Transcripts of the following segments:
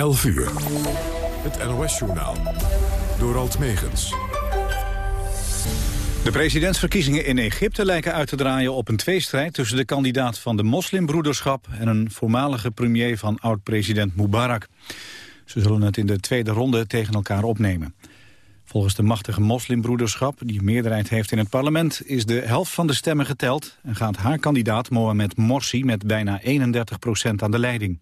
11 uur. Het NOS-journaal. Door Alt Megens. De presidentsverkiezingen in Egypte lijken uit te draaien op een tweestrijd... tussen de kandidaat van de moslimbroederschap... en een voormalige premier van oud-president Mubarak. Ze zullen het in de tweede ronde tegen elkaar opnemen. Volgens de machtige moslimbroederschap, die meerderheid heeft in het parlement... is de helft van de stemmen geteld en gaat haar kandidaat Mohamed Morsi... met bijna 31 procent aan de leiding.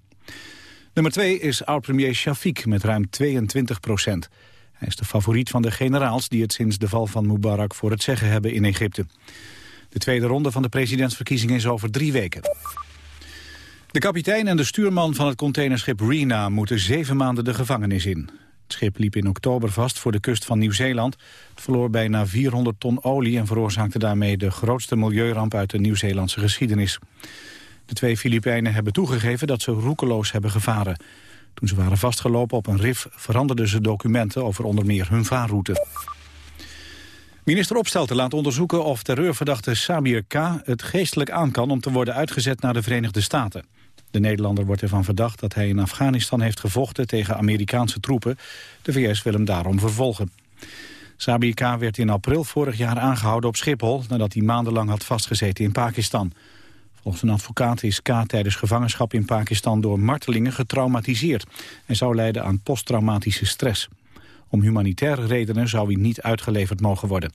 Nummer twee is oud-premier Shafiq met ruim 22 procent. Hij is de favoriet van de generaals die het sinds de val van Mubarak voor het zeggen hebben in Egypte. De tweede ronde van de presidentsverkiezingen is over drie weken. De kapitein en de stuurman van het containerschip Rena moeten zeven maanden de gevangenis in. Het schip liep in oktober vast voor de kust van Nieuw-Zeeland. Het verloor bijna 400 ton olie en veroorzaakte daarmee de grootste milieuramp uit de Nieuw-Zeelandse geschiedenis. De twee Filipijnen hebben toegegeven dat ze roekeloos hebben gevaren. Toen ze waren vastgelopen op een rif veranderden ze documenten over onder meer hun vaarroute. Minister Opstelten laat onderzoeken of terreurverdachte Sabir K. het geestelijk aan kan om te worden uitgezet naar de Verenigde Staten. De Nederlander wordt ervan verdacht dat hij in Afghanistan heeft gevochten tegen Amerikaanse troepen. De VS wil hem daarom vervolgen. Sabir K. werd in april vorig jaar aangehouden op Schiphol nadat hij maandenlang had vastgezeten in Pakistan. Volgens een advocaat is K. tijdens gevangenschap in Pakistan door martelingen getraumatiseerd en zou leiden aan posttraumatische stress. Om humanitaire redenen zou hij niet uitgeleverd mogen worden.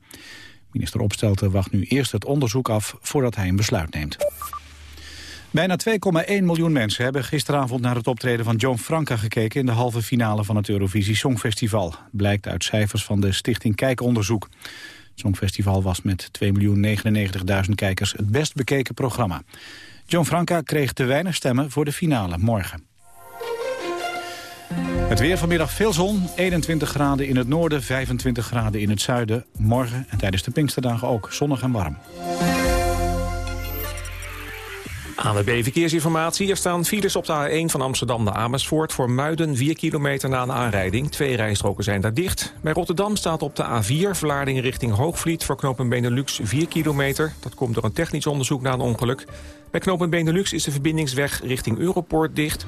Minister Opstelten wacht nu eerst het onderzoek af voordat hij een besluit neemt. Bijna 2,1 miljoen mensen hebben gisteravond naar het optreden van Joan Franca gekeken in de halve finale van het Eurovisie Songfestival. Blijkt uit cijfers van de Stichting Kijkonderzoek. Het Songfestival was met 2.099.000 kijkers het best bekeken programma. John Franca kreeg te weinig stemmen voor de finale morgen. Het weer vanmiddag veel zon, 21 graden in het noorden, 25 graden in het zuiden. Morgen en tijdens de Pinksterdagen ook zonnig en warm. ANWB Verkeersinformatie. Er staan files op de A1 van Amsterdam naar Amersfoort... voor Muiden 4 kilometer na een aanrijding. Twee rijstroken zijn daar dicht. Bij Rotterdam staat op de A4 Vlaardingen richting Hoogvliet... voor knooppunt Benelux 4 kilometer. Dat komt door een technisch onderzoek na een ongeluk. Bij knooppunt Benelux is de verbindingsweg richting Europoort dicht.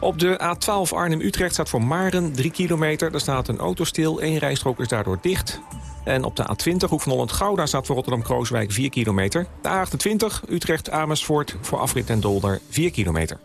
Op de A12 Arnhem-Utrecht staat voor Maren 3 kilometer. Daar staat een auto stil, één rijstrook is daardoor dicht. En op de A20 Hoek van Holland-Gouda staat voor Rotterdam-Krooswijk 4 kilometer. De A28 Utrecht-Amersfoort voor afrit en Dolder 4 kilometer.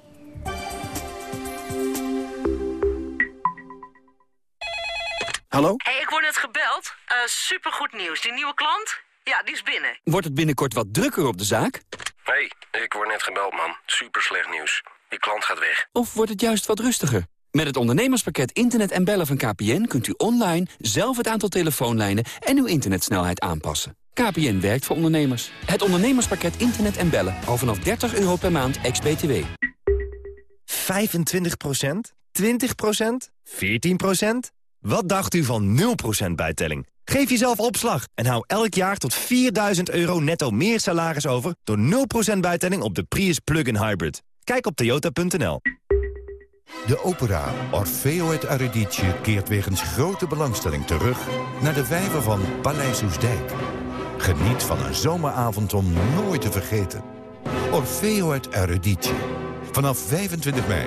Hallo? hey, ik word net gebeld. Uh, supergoed nieuws. Die nieuwe klant? Ja, die is binnen. Wordt het binnenkort wat drukker op de zaak? hey, ik word net gebeld, man. Super slecht nieuws. Die klant gaat weg. Of wordt het juist wat rustiger? Met het ondernemerspakket Internet en Bellen van KPN kunt u online zelf het aantal telefoonlijnen en uw internetsnelheid aanpassen. KPN werkt voor ondernemers. Het ondernemerspakket Internet en Bellen al vanaf 30 euro per maand ex-BTW. 25% 20% 14% Wat dacht u van 0% bijtelling? Geef jezelf opslag en hou elk jaar tot 4000 euro netto meer salaris over... door 0% bijtelling op de Prius Plug-in Hybrid. Kijk op toyota.nl. De opera Orfeo het Eurydice keert wegens grote belangstelling terug... naar de vijver van Paleis Oesdijk. Geniet van een zomeravond om nooit te vergeten. Orfeo het Eurydice. Vanaf 25 mei.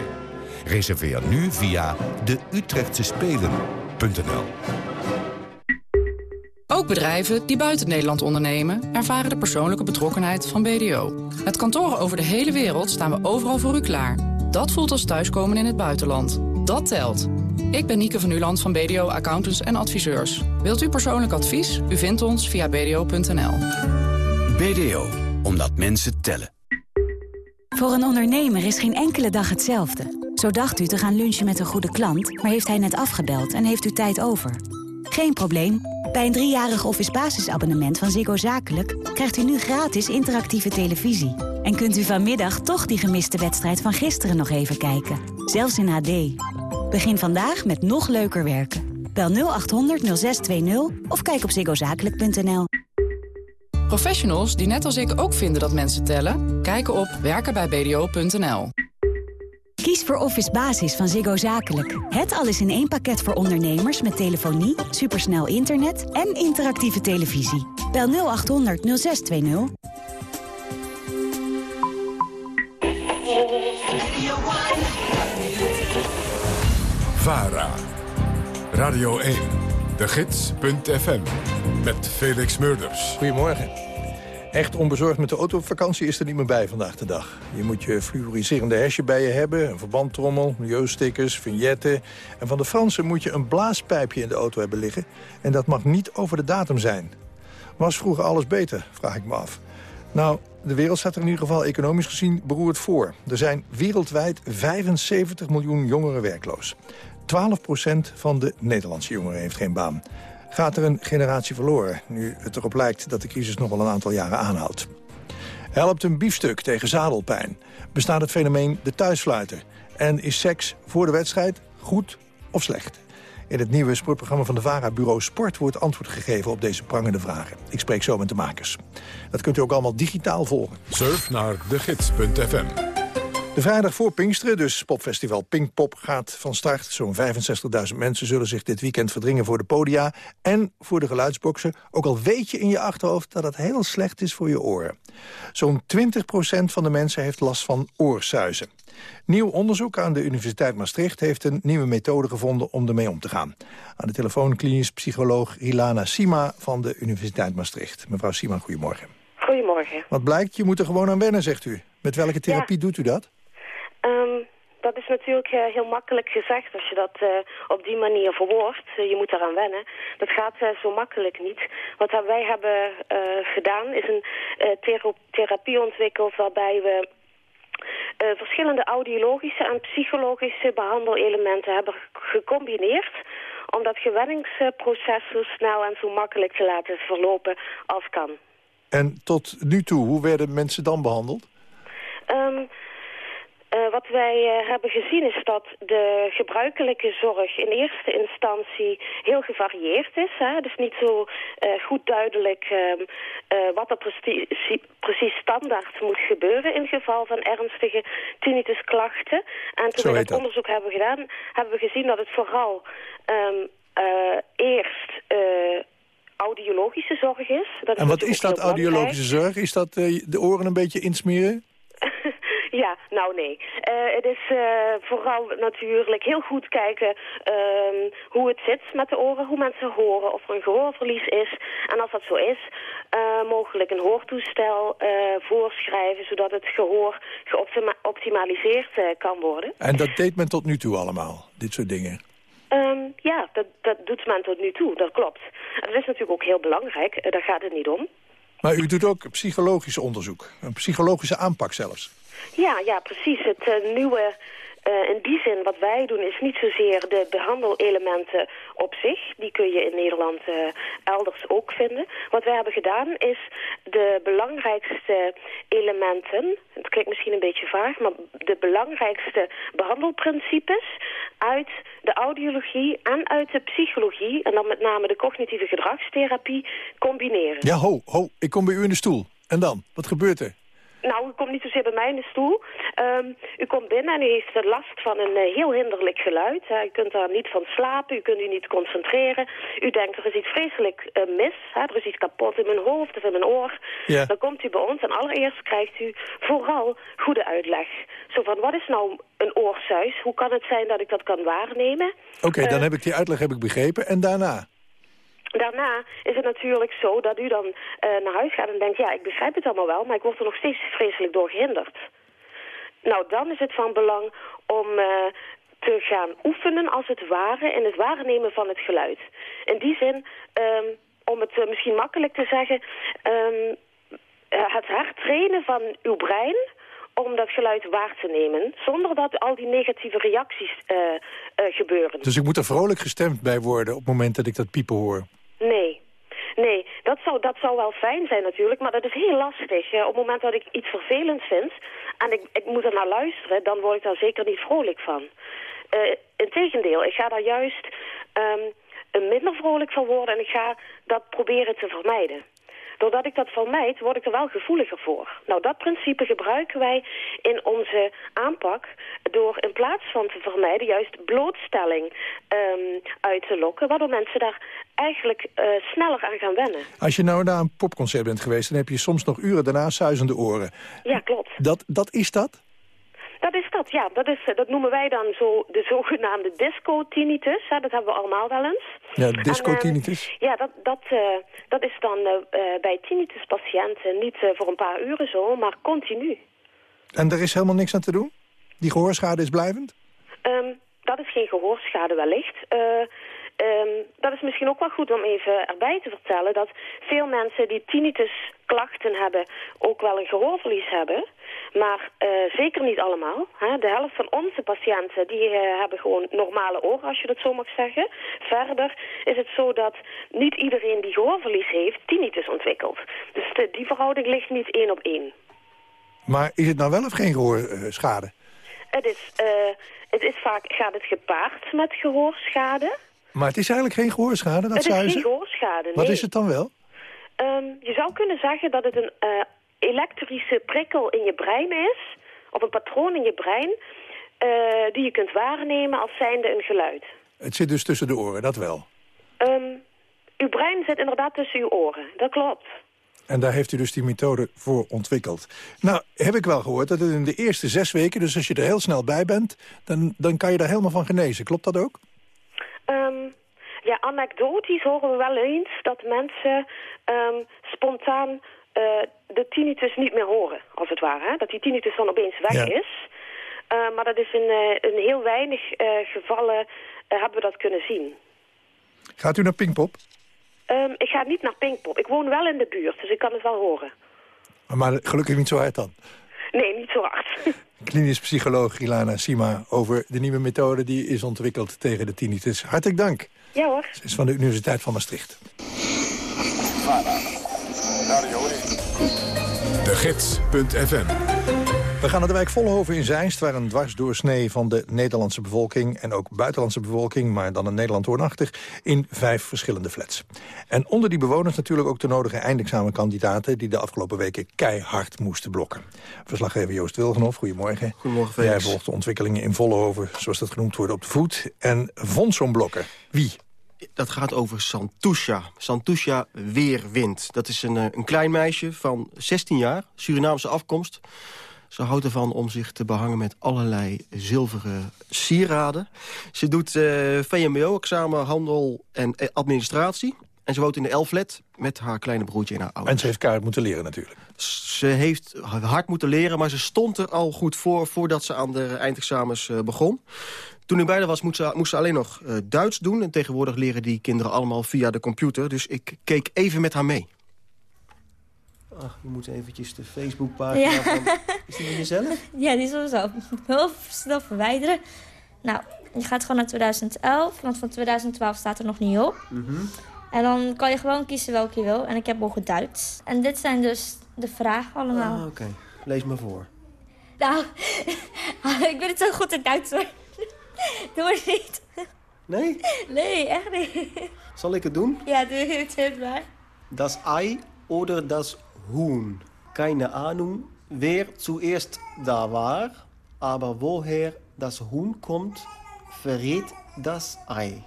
Reserveer nu via de Utrechtse Spelen.nl. Ook bedrijven die buiten Nederland ondernemen... ervaren de persoonlijke betrokkenheid van BDO. Met kantoren over de hele wereld staan we overal voor u klaar. Dat voelt als thuiskomen in het buitenland. Dat telt. Ik ben Nieke van Uland van BDO Accountants en Adviseurs. Wilt u persoonlijk advies? U vindt ons via bdo.nl. BDO, omdat mensen tellen. Voor een ondernemer is geen enkele dag hetzelfde. Zo dacht u te gaan lunchen met een goede klant, maar heeft hij net afgebeld en heeft u tijd over. Geen probleem. Bij een driejarig office basisabonnement van Ziggo Zakelijk... krijgt u nu gratis interactieve televisie. En kunt u vanmiddag toch die gemiste wedstrijd van gisteren nog even kijken. Zelfs in HD. Begin vandaag met nog leuker werken. Bel 0800 0620 of kijk op ziggozakelijk.nl. Professionals die net als ik ook vinden dat mensen tellen... kijken op werkenbijbdo.nl. Kies voor Office Basis van Ziggo Zakelijk. Het alles in één pakket voor ondernemers met telefonie, supersnel internet en interactieve televisie. Bel 0800 0620. VARA. Radio 1, de gids.fm. Met Felix Murders. Goedemorgen. Echt onbezorgd met de auto op vakantie is er niet meer bij vandaag de dag. Je moet je fluoriserende hesje bij je hebben, een verbandtrommel, milieustickers, vignetten. En van de Fransen moet je een blaaspijpje in de auto hebben liggen. En dat mag niet over de datum zijn. Was vroeger alles beter, vraag ik me af. Nou, de wereld staat er in ieder geval economisch gezien beroerd voor. Er zijn wereldwijd 75 miljoen jongeren werkloos. 12% van de Nederlandse jongeren heeft geen baan. Gaat er een generatie verloren, nu het erop lijkt dat de crisis nog wel een aantal jaren aanhoudt. Helpt een biefstuk tegen zadelpijn? Bestaat het fenomeen de thuissluiter? En is seks voor de wedstrijd goed of slecht? In het nieuwe sportprogramma van de VARA Bureau Sport... wordt antwoord gegeven op deze prangende vragen. Ik spreek zo met de makers. Dat kunt u ook allemaal digitaal volgen. Surf naar degids.fm. De vrijdag voor Pinksteren, dus popfestival Pinkpop, gaat van start. Zo'n 65.000 mensen zullen zich dit weekend verdringen voor de podia... en voor de geluidsboxen, ook al weet je in je achterhoofd... dat het heel slecht is voor je oren. Zo'n 20% van de mensen heeft last van oorsuizen. Nieuw onderzoek aan de Universiteit Maastricht heeft een nieuwe methode gevonden om ermee om te gaan. Aan de telefoon klinisch psycholoog Ilana Sima van de Universiteit Maastricht. Mevrouw Sima, goedemorgen. Goedemorgen. Wat blijkt, je moet er gewoon aan wennen, zegt u. Met welke therapie doet u dat? Um, dat is natuurlijk uh, heel makkelijk gezegd als je dat uh, op die manier verwoordt. Uh, je moet eraan wennen. Dat gaat zo makkelijk niet. Wat wij hebben gedaan is een therapie ontwikkeld waarbij we verschillende audiologische en psychologische behandelelementen hebben gecombineerd om dat gewenningsproces zo snel en zo makkelijk te laten verlopen als kan. En tot nu toe, hoe werden mensen dan behandeld? Um, uh, wat wij uh, hebben gezien is dat de gebruikelijke zorg in eerste instantie heel gevarieerd is. Hè? Dus niet zo uh, goed duidelijk um, wat er precies, precies standaard moet gebeuren in geval van ernstige tinnitusklachten. En toen we dat onderzoek hebben gedaan, hebben we gezien dat het vooral um, eerst audiologische zorg is. Dat en wat is dat audiologische zorg? Is dat de oren een beetje insmeren? Ja, nou nee. Uh, het is uh, vooral natuurlijk heel goed kijken um, hoe het zit met de oren, hoe mensen horen, of er een gehoorverlies is. En als dat zo is, uh, mogelijk een hoortoestel voorschrijven, zodat het gehoor geoptimaliseerd kan worden. En dat deed men tot nu toe allemaal, dit soort dingen? Um, ja, dat, dat doet men tot nu toe, dat klopt. En dat is natuurlijk ook heel belangrijk, daar gaat het niet om. Maar u doet ook psychologisch onderzoek, een psychologische aanpak zelfs. Ja, ja, precies. Het uh, nieuwe uh, in die zin, wat wij doen, is niet zozeer de behandelelementen op zich. Die kun je in Nederland uh, elders ook vinden. Wat wij hebben gedaan is de belangrijkste elementen... het klinkt misschien een beetje vaag... maar de belangrijkste behandelprincipes uit de audiologie en uit de psychologie... en dan met name de cognitieve gedragstherapie combineren. Ja, ho, ho, ik kom bij u in de stoel. En dan? Wat gebeurt er? Nou, u komt niet zozeer bij mij in de stoel. Um, u komt binnen en u heeft last van een uh, heel hinderlijk geluid. Uh, u kunt daar niet van slapen, u kunt u niet concentreren. U denkt, er is iets vreselijk uh, mis. Hè? Er is iets kapot in mijn hoofd of in mijn oor. Ja. Dan komt u bij ons en allereerst krijgt u vooral goede uitleg. Zo van, wat is nou een oorsuis? Hoe kan het zijn dat ik dat kan waarnemen? Oké, okay, dan heb ik die uitleg heb ik begrepen. En daarna? Daarna is het natuurlijk zo dat u dan uh, naar huis gaat en denkt... ja, ik begrijp het allemaal wel, maar ik word er nog steeds vreselijk door gehinderd. Nou, dan is het van belang om uh, te gaan oefenen, als het ware... in het waarnemen van het geluid. In die zin, um, om het uh, misschien makkelijk te zeggen... Um, het hertrainen van uw brein om dat geluid waar te nemen... zonder dat al die negatieve reacties gebeuren. Dus ik moet er vrolijk gestemd bij worden op het moment dat ik dat piepen hoor? Nee. Nee, dat zou, dat zou wel fijn zijn natuurlijk, maar dat is heel lastig. op het moment dat ik iets vervelends vind en ik, ik moet er naar luisteren, dan word ik daar zeker niet vrolijk van. Uh, Integendeel, ik ga daar juist um, minder vrolijk van worden en ik ga dat proberen te vermijden. Doordat ik dat vermijd, word ik er wel gevoeliger voor. Nou, dat principe gebruiken wij in onze aanpak... door in plaats van te vermijden juist blootstelling um, uit te lokken... waardoor mensen daar eigenlijk uh, sneller aan gaan wennen. Als je nou naar een popconcert bent geweest... dan heb je soms nog uren daarna suizende oren. Ja, klopt. Dat, dat is dat? Dat is dat, ja. Dat, is, eh, dat noemen wij dan zo de zogenaamde disco-tinnitus. hè. Dat hebben we allemaal wel eens. Ja, En, eh, ja, dat, dat, eh, dat is dan eh, bij tinnitus-patiënten niet voor een paar uren zo, maar continu. En er is helemaal niks aan te doen? Die gehoorschade is blijvend? Ehm, dat is geen gehoorschade wellicht. Ehm, dat is misschien ook wel goed om even erbij te vertellen... dat veel mensen die tinnitusklachten hebben ook wel een gehoorverlies hebben. Maar eh, zeker niet allemaal. Hè. De helft van onze patiënten die, eh, hebben gewoon normale oren, als je dat zo mag zeggen. Verder is het zo dat niet iedereen die gehoorverlies heeft tinnitus ontwikkelt. Dus de- die verhouding ligt niet één op één. Maar is het nou wel of geen gehoorschade? Het is, eh, het is vaak, gaat het gepaard met gehoorschade... Maar het is eigenlijk geen gehoorschade, dat het is zuizen? geen gehoorschade, Wat is het dan wel? Ehm, je zou kunnen zeggen dat het een eh, elektrische prikkel in je brein is... of een patroon in je brein... eh, die je kunt waarnemen als zijnde een geluid. Het zit dus tussen de oren, dat wel. Ehm, uw brein zit inderdaad tussen uw oren, dat klopt. En daar heeft u dus die methode voor ontwikkeld. Nou, heb ik wel gehoord dat het in de eerste zes weken... dus als je er heel snel bij bent, dan, dan kan je daar helemaal van genezen. Klopt dat ook? Ehm, ja, anekdotisch horen we wel eens dat mensen ehm, spontaan eh, de tinnitus niet meer horen, als het ware. Hè? Dat die tinnitus dan opeens weg Ja. is. Eh, maar dat is in, eh, in heel weinig eh, gevallen hebben we dat kunnen zien. Gaat u naar Pinkpop? Ehm, ik ga niet naar Pinkpop. Ik woon wel in de buurt, dus ik kan het wel horen. Maar gelukkig niet zo hard dan. Nee, niet zo hard. Klinisch psycholoog Ilana Sima over de nieuwe methode... die is ontwikkeld tegen de tinnitus. Hartelijk dank. ja hoor. Ze is van de Universiteit van Maastricht. De Gids.fm We gaan naar de wijk Vollenhoven in Zeist... waar een dwarsdoorsnee van de Nederlandse bevolking... en ook buitenlandse bevolking, maar dan in Nederland woonachtig... in vijf verschillende flats. En onder die bewoners natuurlijk ook de nodige eindexamenkandidaten... die de afgelopen weken keihard moesten blokken. Verslaggever Joost Wilgenhoff, goedemorgen. Goedemorgen, Jij Felix. volgt de ontwikkelingen in Vollenhoven, zoals dat genoemd wordt, op de voet. En vond zo'n blokker. Wie? Dat gaat over Santusha. Santusha Weerwind. Dat is een, eh, een klein meisje van 16 jaar, Surinaamse afkomst. Ze houdt ervan om zich te behangen met allerlei zilveren sieraden. Ze doet eh, VMBO-examen, handel en eh, administratie. En ze woont in de L-flat met haar kleine broertje en haar ouders. En ze heeft keihard moeten leren natuurlijk. Ze heeft hard moeten leren, maar ze stond er al goed voor... voordat ze aan de eindexamens eh, begon. Toen ik bij haar was, moest ze, moest ze alleen nog Duits doen. En tegenwoordig leren die kinderen allemaal via de computer. Dus ik keek even met haar mee. Ach, je moet eventjes de Facebookpagina Ja. van... Is die van jezelf? Ja, die zullen we zo heel snel verwijderen. Nou, je gaat gewoon naar 2011, want van 2012 staat er nog niet op. En dan kan je gewoon kiezen welke je wil. En ik heb ook Duits. En dit zijn dus de vragen allemaal. Ah, Oké, lees maar voor. Nou, ik ben het zo goed in Duits hoor. Doe maar niet. Nee? Nee, echt niet. Zal ik het doen? Ja, doe het het maar. Das Ei oder das Huhn? Keine Ahnung, wer zuerst da war, aber woher das Huhn kommt, verrät das Ei.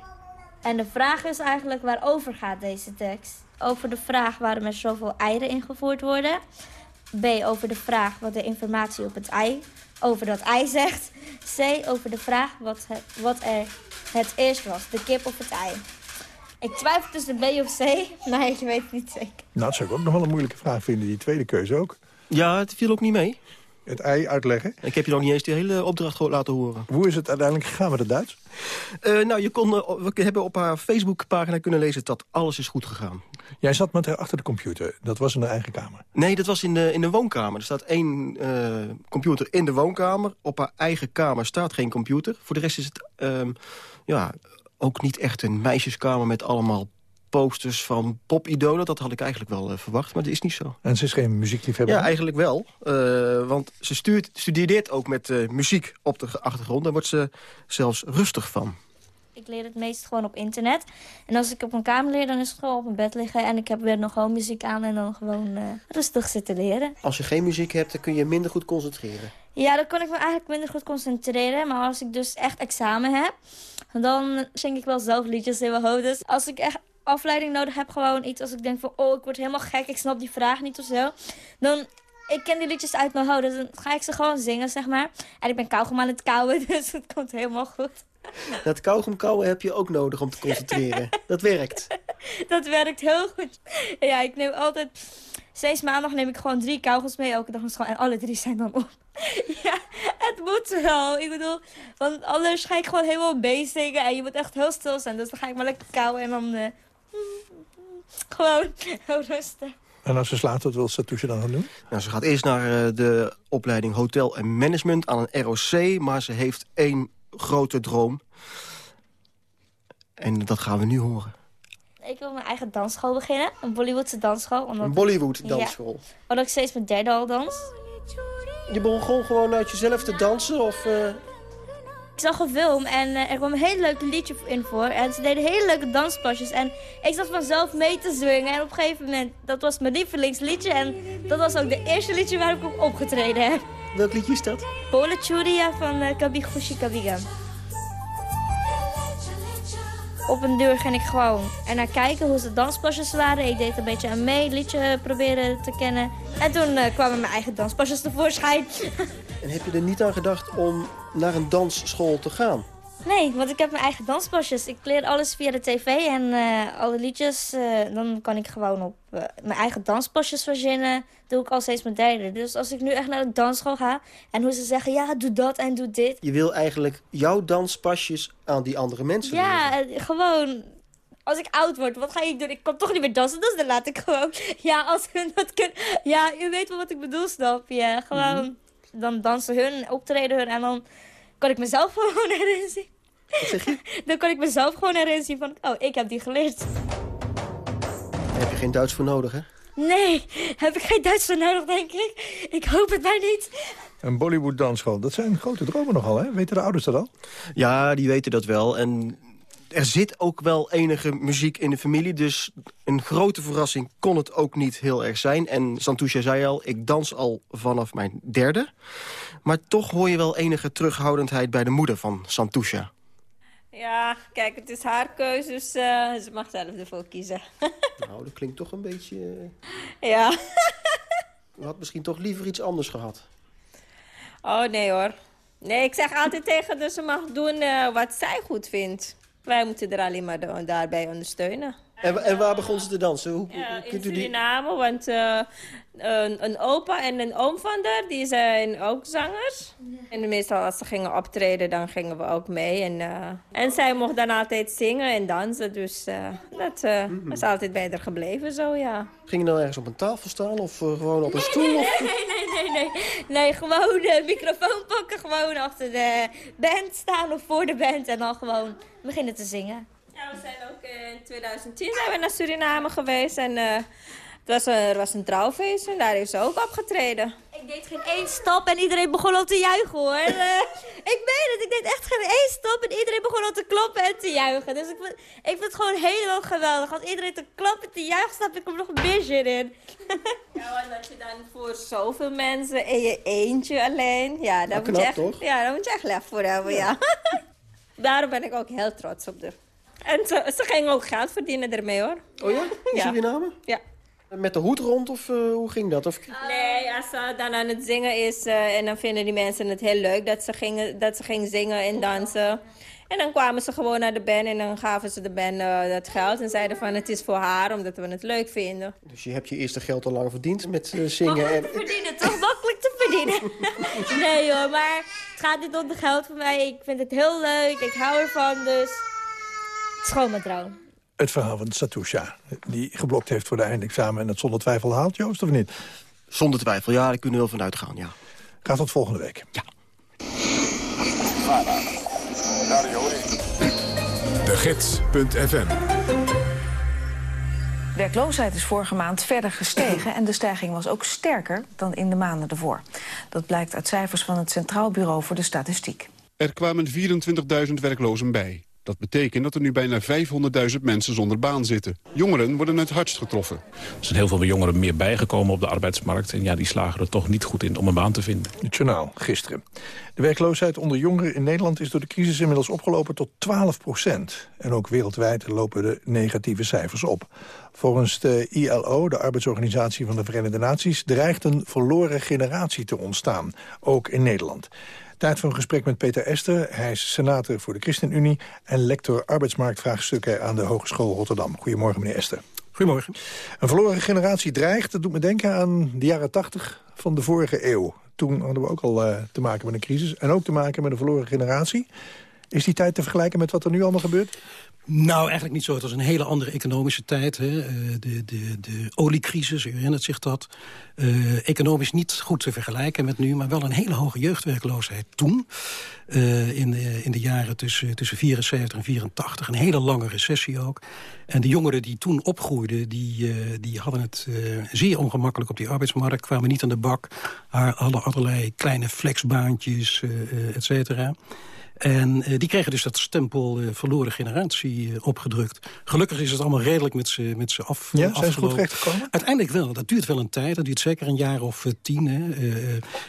En de vraag is eigenlijk waarover gaat deze tekst. Over de vraag waarom er zoveel eieren ingevoerd worden. B. Over de vraag wat de informatie op het ei over dat ei zegt. C. Over de vraag wat, het, wat er het eerst was, de kip of het ei. Ik twijfel tussen B of C, maar ik weet het niet zeker. Nou, dat zou ik ook nog wel een moeilijke vraag vinden. Die tweede keuze ook. Ja, het viel ook niet mee. Het ei uitleggen. Ik heb je nog niet eens die hele opdracht gewoon laten horen. Hoe is het uiteindelijk gegaan met het Duits? Eh, nou, je kon, eh, we hebben op haar Facebookpagina kunnen lezen dat alles is goed gegaan. Jij zat met haar achter de computer. Dat was in haar eigen kamer. Nee, dat was in de, in de woonkamer. Er staat één eh, computer in de woonkamer. Op haar eigen kamer staat geen computer. Voor de rest is het ehm, ja, ook niet echt een meisjeskamer... met allemaal posters van popidolen. Dat had ik eigenlijk wel eh, verwacht, maar dat is niet zo. En ze is geen muziekliefhebber? Ja, eigenlijk wel. Eh, want ze stuurt, studeert ook met eh, muziek op de achtergrond. Daar wordt ze zelfs rustig van. Ik leer het meest gewoon op internet. En als ik op mijn kamer leer, dan is het gewoon op mijn bed liggen. En ik heb weer nog gewoon muziek aan en dan gewoon eh, rustig zitten leren. Als je geen muziek hebt, dan kun je minder goed concentreren. Ja, dan kon ik me eigenlijk minder goed concentreren. Maar als ik dus echt examen heb, dan zing ik wel zelf liedjes in mijn hoofd. Dus als ik echt afleiding nodig heb, gewoon iets als ik denk van... oh, ik word helemaal gek, ik snap die vraag niet of zo. Dan ik ken die liedjes uit mijn hoofd, dus dan ga ik ze gewoon zingen, zeg maar. En ik ben kauwgom aan het kauwen, dus het komt helemaal goed. Dat kauwgom heb je ook nodig om te concentreren. dat werkt. Dat werkt heel goed. Ja, ik neem altijd... Steeds maandag neem ik gewoon drie kauwgoms mee elke dag. En alle drie zijn dan op. Ja, het moet wel. Ik bedoel, want anders ga ik gewoon helemaal meezingen. En je moet echt heel stil zijn. Dus dan ga ik maar lekker kauwen en dan... Uh, gewoon heel rustig. En als ze slaat, wat wil Satousha dan gaan doen? Nou, ze gaat eerst naar uh, de opleiding Hotel en Management aan een ROC. Maar ze heeft één grote droom. En dat gaan we nu horen. Ik wil mijn eigen dansschool beginnen. Een Bollywoodse dansschool. Omdat... Een Bollywood dansschool? Ja, omdat ik steeds met derde al dans. Je begon gewoon uit jezelf te dansen? Of, uh... Ik zag een film en uh, er kwam een heel leuk liedje in voor. En ze deden hele leuke danspasjes. En ik zat vanzelf mee te zwingen. En op een gegeven moment, dat was mijn lievelingsliedje. En dat was ook de eerste liedje waar ik op opgetreden heb. Welk liedje is dat? Pola Churia van uh, Kabi Khushi Kabiga. Op een deur ging ik gewoon en naar kijken hoe ze danspasjes waren. Ik deed een beetje aan mee, liedje proberen te kennen. En toen uh, kwamen mijn eigen danspasjes tevoorschijn. En heb je er niet aan gedacht om naar een dansschool te gaan? Nee, want ik heb mijn eigen danspasjes. Ik leer alles via de tv en uh, alle liedjes. Uh, dan kan ik gewoon op uh, mijn eigen danspasjes verzinnen. Doe ik al steeds mijn derde. Dus als ik nu echt naar de dansschool ga en hoe ze zeggen... ja, doe dat en doe dit. Je wil eigenlijk jouw danspasjes aan die andere mensen Ja, leren. gewoon... Als ik oud word, wat ga ik doen? Ik kan toch niet meer dansen, dus dan laat ik gewoon... Ja, als hun dat kunnen... Ja, u weet wel wat ik bedoel, snap je? Gewoon, mm -hmm. dan dansen hun, optreden hun en dan kan ik mezelf gewoon erin zien. Wat zeg je? Dan kan ik mezelf gewoon erin zien van, oh, ik heb die geleerd. Daar heb je geen Duits voor nodig, hè? Nee, heb ik geen Duits voor nodig, denk ik. Ik hoop het maar niet. Een Bollywood dansschool, dat zijn grote dromen nogal, hè? Weten de ouders dat al? Ja, die weten dat wel. En er zit ook wel enige muziek in de familie, dus een grote verrassing kon het ook niet heel erg zijn. En Santusha zei al, ik dans al vanaf mijn derde. Maar toch hoor je wel enige terughoudendheid bij de moeder van Santusha. Ja, kijk, het is haar keuze, dus uh, ze mag zelf ervoor kiezen. nou, dat klinkt toch een beetje... Uh... Ja. Had misschien toch liever iets anders gehad. Oh, nee hoor. Nee, ik zeg altijd tegen haar, ze mag doen uh, wat zij goed vindt. Wij moeten er alleen maar daarbij ondersteunen. En, en waar begon ze te dansen? Hoe, ja, in Suriname, die... want uh, een, een, opa en een oom van haar, die zijn ook zangers. Ja. En meestal als ze gingen optreden, dan gingen we ook mee. En, uh, en zij mocht dan altijd zingen en dansen, dus uh, dat mm -hmm. is altijd bij haar gebleven zo, ja. Ging je nou ergens op een tafel staan of gewoon op een stoel? Nee, of... nee, nee, nee, nee. Nee, gewoon de microfoon pakken, gewoon achter de band staan of voor de band en dan gewoon beginnen te zingen. Ja, we zijn ook in 2010 zijn we naar Suriname geweest en uh, het was een, er was een trouwfeest en daar heeft ze ook opgetreden. Ik deed geen één stap en iedereen begon al te juichen hoor. uh, ik meen het, ik deed echt geen één stap en iedereen begon al te kloppen en te juichen. Dus ik vind, ik vind het gewoon helemaal geweldig. Als iedereen te klappen en te juichen, snap ik er nog meer zin in. ja, en dat je dan voor zoveel mensen en je eentje alleen, ja, daar, moet, je echt, toch? ja, daar moet je echt lef voor hebben, ja. ja. Daarom ben ik ook heel trots op haar. En ze, ze gingen ook geld verdienen ermee, hoor. Oh ja? In Suriname? Ja. Met de hoed rond of uh, hoe ging dat? Of... Nee, als ze dan aan het zingen is uh, en dan vinden die mensen het heel leuk dat ze, gingen, dat ze ging zingen en dansen. En dan kwamen ze gewoon naar de band en dan gaven ze de band uh, dat geld. En zeiden van het is voor haar, omdat we het leuk vinden. Dus je hebt je eerste geld al lang verdiend met zingen? Makkelijk en... te verdienen, toch? Makkelijk te verdienen. nee hoor, maar het gaat niet om de geld voor mij. Ik vind het heel leuk, ik hou ervan, dus... Het verhaal van Satusha, die geblokt heeft voor de eindexamen... en het zonder twijfel haalt, Joost, of niet? Zonder twijfel, ja, daar kunnen we wel van uitgaan, ja. Gaat tot volgende week. Ja. De Gids.fm Werkloosheid is vorige maand verder gestegen en de stijging was ook sterker dan in de maanden ervoor. Dat blijkt uit cijfers van het Centraal Bureau voor de Statistiek. Er kwamen 24.000 werklozen bij. Dat betekent dat er nu bijna 500.000 mensen zonder baan zitten. Jongeren worden het hardst getroffen. Er zijn heel veel jongeren meer bijgekomen op de arbeidsmarkt. En ja, die slagen er toch niet goed in om een baan te vinden. Het journaal, gisteren. De werkloosheid onder jongeren in Nederland is door de crisis inmiddels opgelopen tot 12 procent. En ook wereldwijd lopen de negatieve cijfers op. Volgens de ILO, de arbeidsorganisatie van de Verenigde Naties... dreigt een verloren generatie te ontstaan, ook in Nederland. Tijd voor een gesprek met Peter Ester. Hij is senator voor de ChristenUnie... en lector arbeidsmarktvraagstukken aan de Hogeschool Rotterdam. Goedemorgen, meneer Ester. Goedemorgen. Een verloren generatie dreigt. Dat doet me denken aan de jaren 80 van de vorige eeuw. Toen hadden we ook al uh, te maken met een crisis. En ook te maken met een verloren generatie. Is die tijd te vergelijken met wat er nu allemaal gebeurt? Nou, eigenlijk niet zo. Het was een hele andere economische tijd. Hè. Eh, de, de, de oliecrisis, u herinnert zich dat. Uh, economisch niet goed te vergelijken met nu... maar wel een hele hoge jeugdwerkloosheid toen. Uh, in, de, in de jaren tussen, tussen 74 en 84. Een hele lange recessie ook. En de jongeren die toen opgroeiden... die, die hadden het zeer ongemakkelijk op die arbeidsmarkt. Kwamen niet aan de bak. Hadden allerlei kleine flexbaantjes, et cetera. En uh, die kregen dus dat stempel uh, verloren generatie uh, opgedrukt. Gelukkig is het allemaal redelijk met ze met ze af. Ja, zijn ze goed terechtgekomen? Uiteindelijk wel. Dat duurt wel een tijd. Dat duurt zeker een jaar of tien. Hè.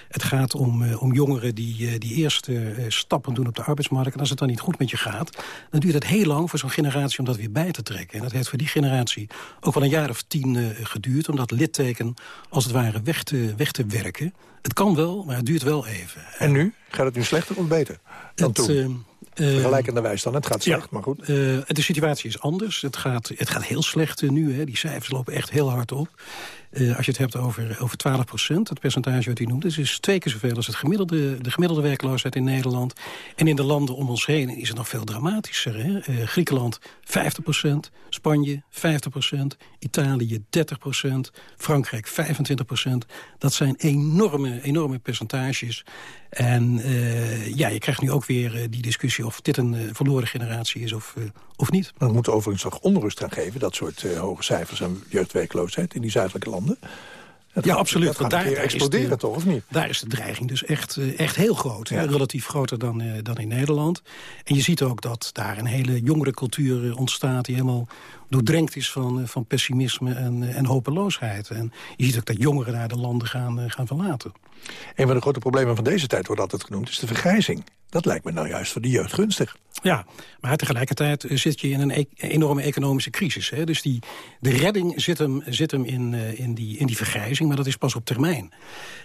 het gaat om, om jongeren die die eerste stappen doen op de arbeidsmarkt. En als het dan niet goed met je gaat... dan duurt het heel lang voor zo'n generatie om dat weer bij te trekken. En dat heeft voor die generatie ook wel een jaar of tien geduurd... om dat litteken als het ware weg te, weg te werken. Het kan wel, maar het duurt wel even. En nu? Gaat het nu slechter of beter dan het, toen? Uh, Vergelijkenderwijs dan, het gaat slecht, ja, maar goed. Uh, de situatie is anders. Het gaat, het gaat heel slecht nu. Hè. Die cijfers lopen echt heel hard op. Uh, als je het hebt over, over 12 procent, het percentage wat u noemt... is, is twee keer zoveel als het gemiddelde, de gemiddelde werkloosheid in Nederland. En in de landen om ons heen is het nog veel dramatischer. Hè? Uh, Griekenland 50 procent, Spanje 50 procent, Italië 30 procent... Frankrijk 25 procent. Dat zijn enorme, enorme percentages. En uh, ja, je krijgt nu ook weer die discussie of dit een verloren generatie is of, of niet. Maar we moeten overigens toch onrust aan geven... dat soort hoge cijfers en jeugdwerkloosheid in die zuidelijke landen. Dat ja, gaat, absoluut. Dat daar, exploderen de, toch, of niet? Daar is de dreiging dus echt, echt heel groot. Ja. Relatief groter dan, uh, dan in Nederland. En je ziet ook dat daar een hele jongere cultuur ontstaat... die helemaal doordrenkt is van, van pessimisme en, en hopeloosheid. En je ziet ook dat jongeren daar de landen gaan, gaan verlaten. Een van de grote problemen van deze tijd wordt altijd genoemd... is de vergrijzing. Dat lijkt me nou juist voor de jeugd gunstig. Ja, maar tegelijkertijd zit je in een e enorme economische crisis. Hè? Dus die, de redding zit hem, zit hem in, uh, in, die, in die vergrijzing, maar dat is pas op termijn.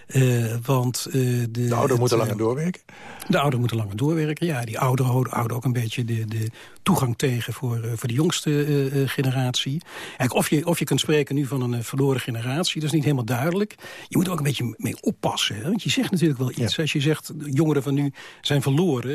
Uh, want, uh, de, de ouderen moeten langer doorwerken? De ouderen moeten langer doorwerken, ja. Die ouderen houden ook een beetje de, de toegang tegen voor, voor de jongste generatie. Kijk, of, je, of je kunt spreken nu van een verloren generatie, dat is niet helemaal duidelijk. Je moet er ook een beetje mee oppassen. Hè? Want je zegt natuurlijk wel iets. Ja. Als je zegt, jongeren van nu zijn verloren,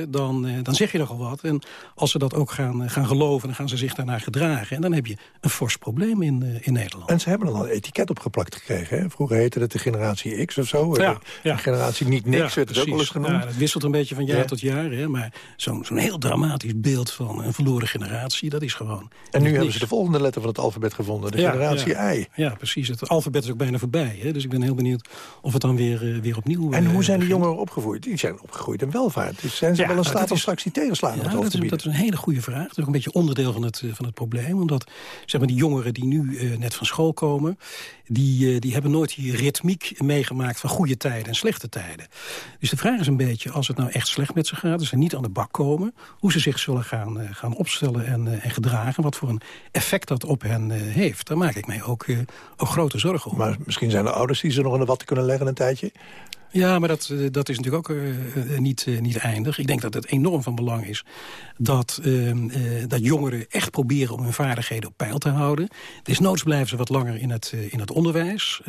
dan, dan zeg je nogal wat. En als ze dat ook gaan, gaan geloven, dan gaan ze zich daarnaar gedragen. En dan heb je een fors probleem in, uh, in Nederland. En ze hebben er al een etiket opgeplakt gekregen. Hè? Vroeger heette het de generatie X of zo. Ja, de, ja. generatie niet niks ja, werd het ook wel eens genoemd. Dat wisselt een beetje van jaar tot jaar. Hè? Maar zo'n zo'n heel dramatisch beeld van een verloren generatie, dat is gewoon... En nu hebben niks. ze de volgende letter van het alfabet gevonden. De generatie I. Ja, precies. Het alfabet is ook bijna voorbij. Hè? Dus ik ben heel benieuwd of het dan weer, weer opnieuw... En hoe zijn die jongeren opgevoed? Die zijn opgegroeid in welvaart. Zijn ze wel in staat om straks die tegenslagen ja, dat is, dat is een hele goede vraag. Dat is ook een beetje onderdeel van het, van het probleem. Omdat zeg maar, die jongeren die nu uh, net van school komen... Die, uh, die hebben nooit die ritmiek meegemaakt van goede tijden en slechte tijden. Dus de vraag is een beetje, als het nou echt slecht met ze gaat... dus ze niet aan de bak komen... hoe ze zich zullen gaan, uh, gaan opstellen en, en gedragen... wat voor een effect dat op hen heeft. Daar maak ik mij ook, ook grote zorgen over. Maar misschien zijn er ouders die ze nog in de wat kunnen leggen een tijdje... Ja, maar dat, dat is natuurlijk ook uh, niet, uh, niet eindig. Ik denk dat het enorm van belang is dat, uh, dat jongeren echt proberen om hun vaardigheden op peil te houden. Desnoods blijven ze wat langer in het, in het onderwijs.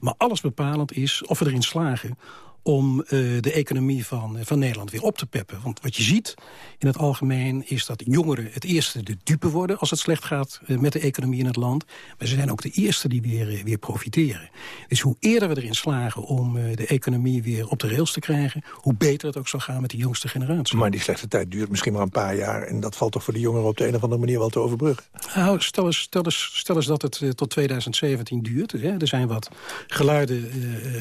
maar alles bepalend is of we erin slagen om uh, de economie van, van Nederland weer op te peppen. Want wat je ziet in het algemeen is dat jongeren het eerste de dupe worden... als het slecht gaat uh, met de economie in het land. Maar ze zijn ook de eerste die weer, uh, weer profiteren. Dus hoe eerder we erin slagen om de economie weer op de rails te krijgen... hoe beter het ook zal gaan met de jongste generatie. Maar die slechte tijd duurt misschien maar een paar jaar... en dat valt toch voor de jongeren op de een of andere manier wel te overbruggen? Nou, stel eens, stel eens, stel eens dat het tot 2017 duurt. Hè. Er zijn wat geluiden,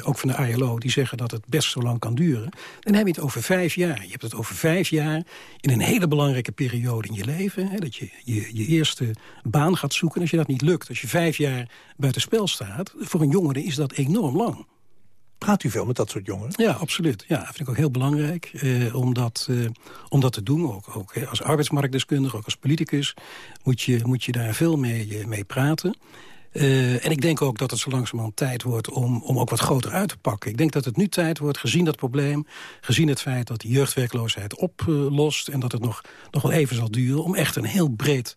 ook van de ILO, die zeggen dat het best zo lang kan duren... dan heb je het over vijf jaar. Je hebt het over vijf jaar in een hele belangrijke periode in je leven. Hè, dat je, je je eerste baan gaat zoeken. En als je dat niet lukt, als je vijf jaar buitenspel staat... voor een jongere is dat enorm lang. Praat u veel met dat soort jongeren? Ja, absoluut. Ja, vind ik ook heel belangrijk eh, om, dat, eh, om dat te doen. Ook, ook hè, als arbeidsmarktdeskundige, ook als politicus... moet je, moet je daar veel mee, eh, mee praten. Uh, en ik denk ook dat het zo langzamerhand tijd wordt om, om ook wat groter uit te pakken. Ik denk dat het nu tijd wordt, gezien dat probleem... gezien het feit dat de jeugdwerkloosheid oplost... en dat het nog, nog wel even zal duren... om echt een heel breed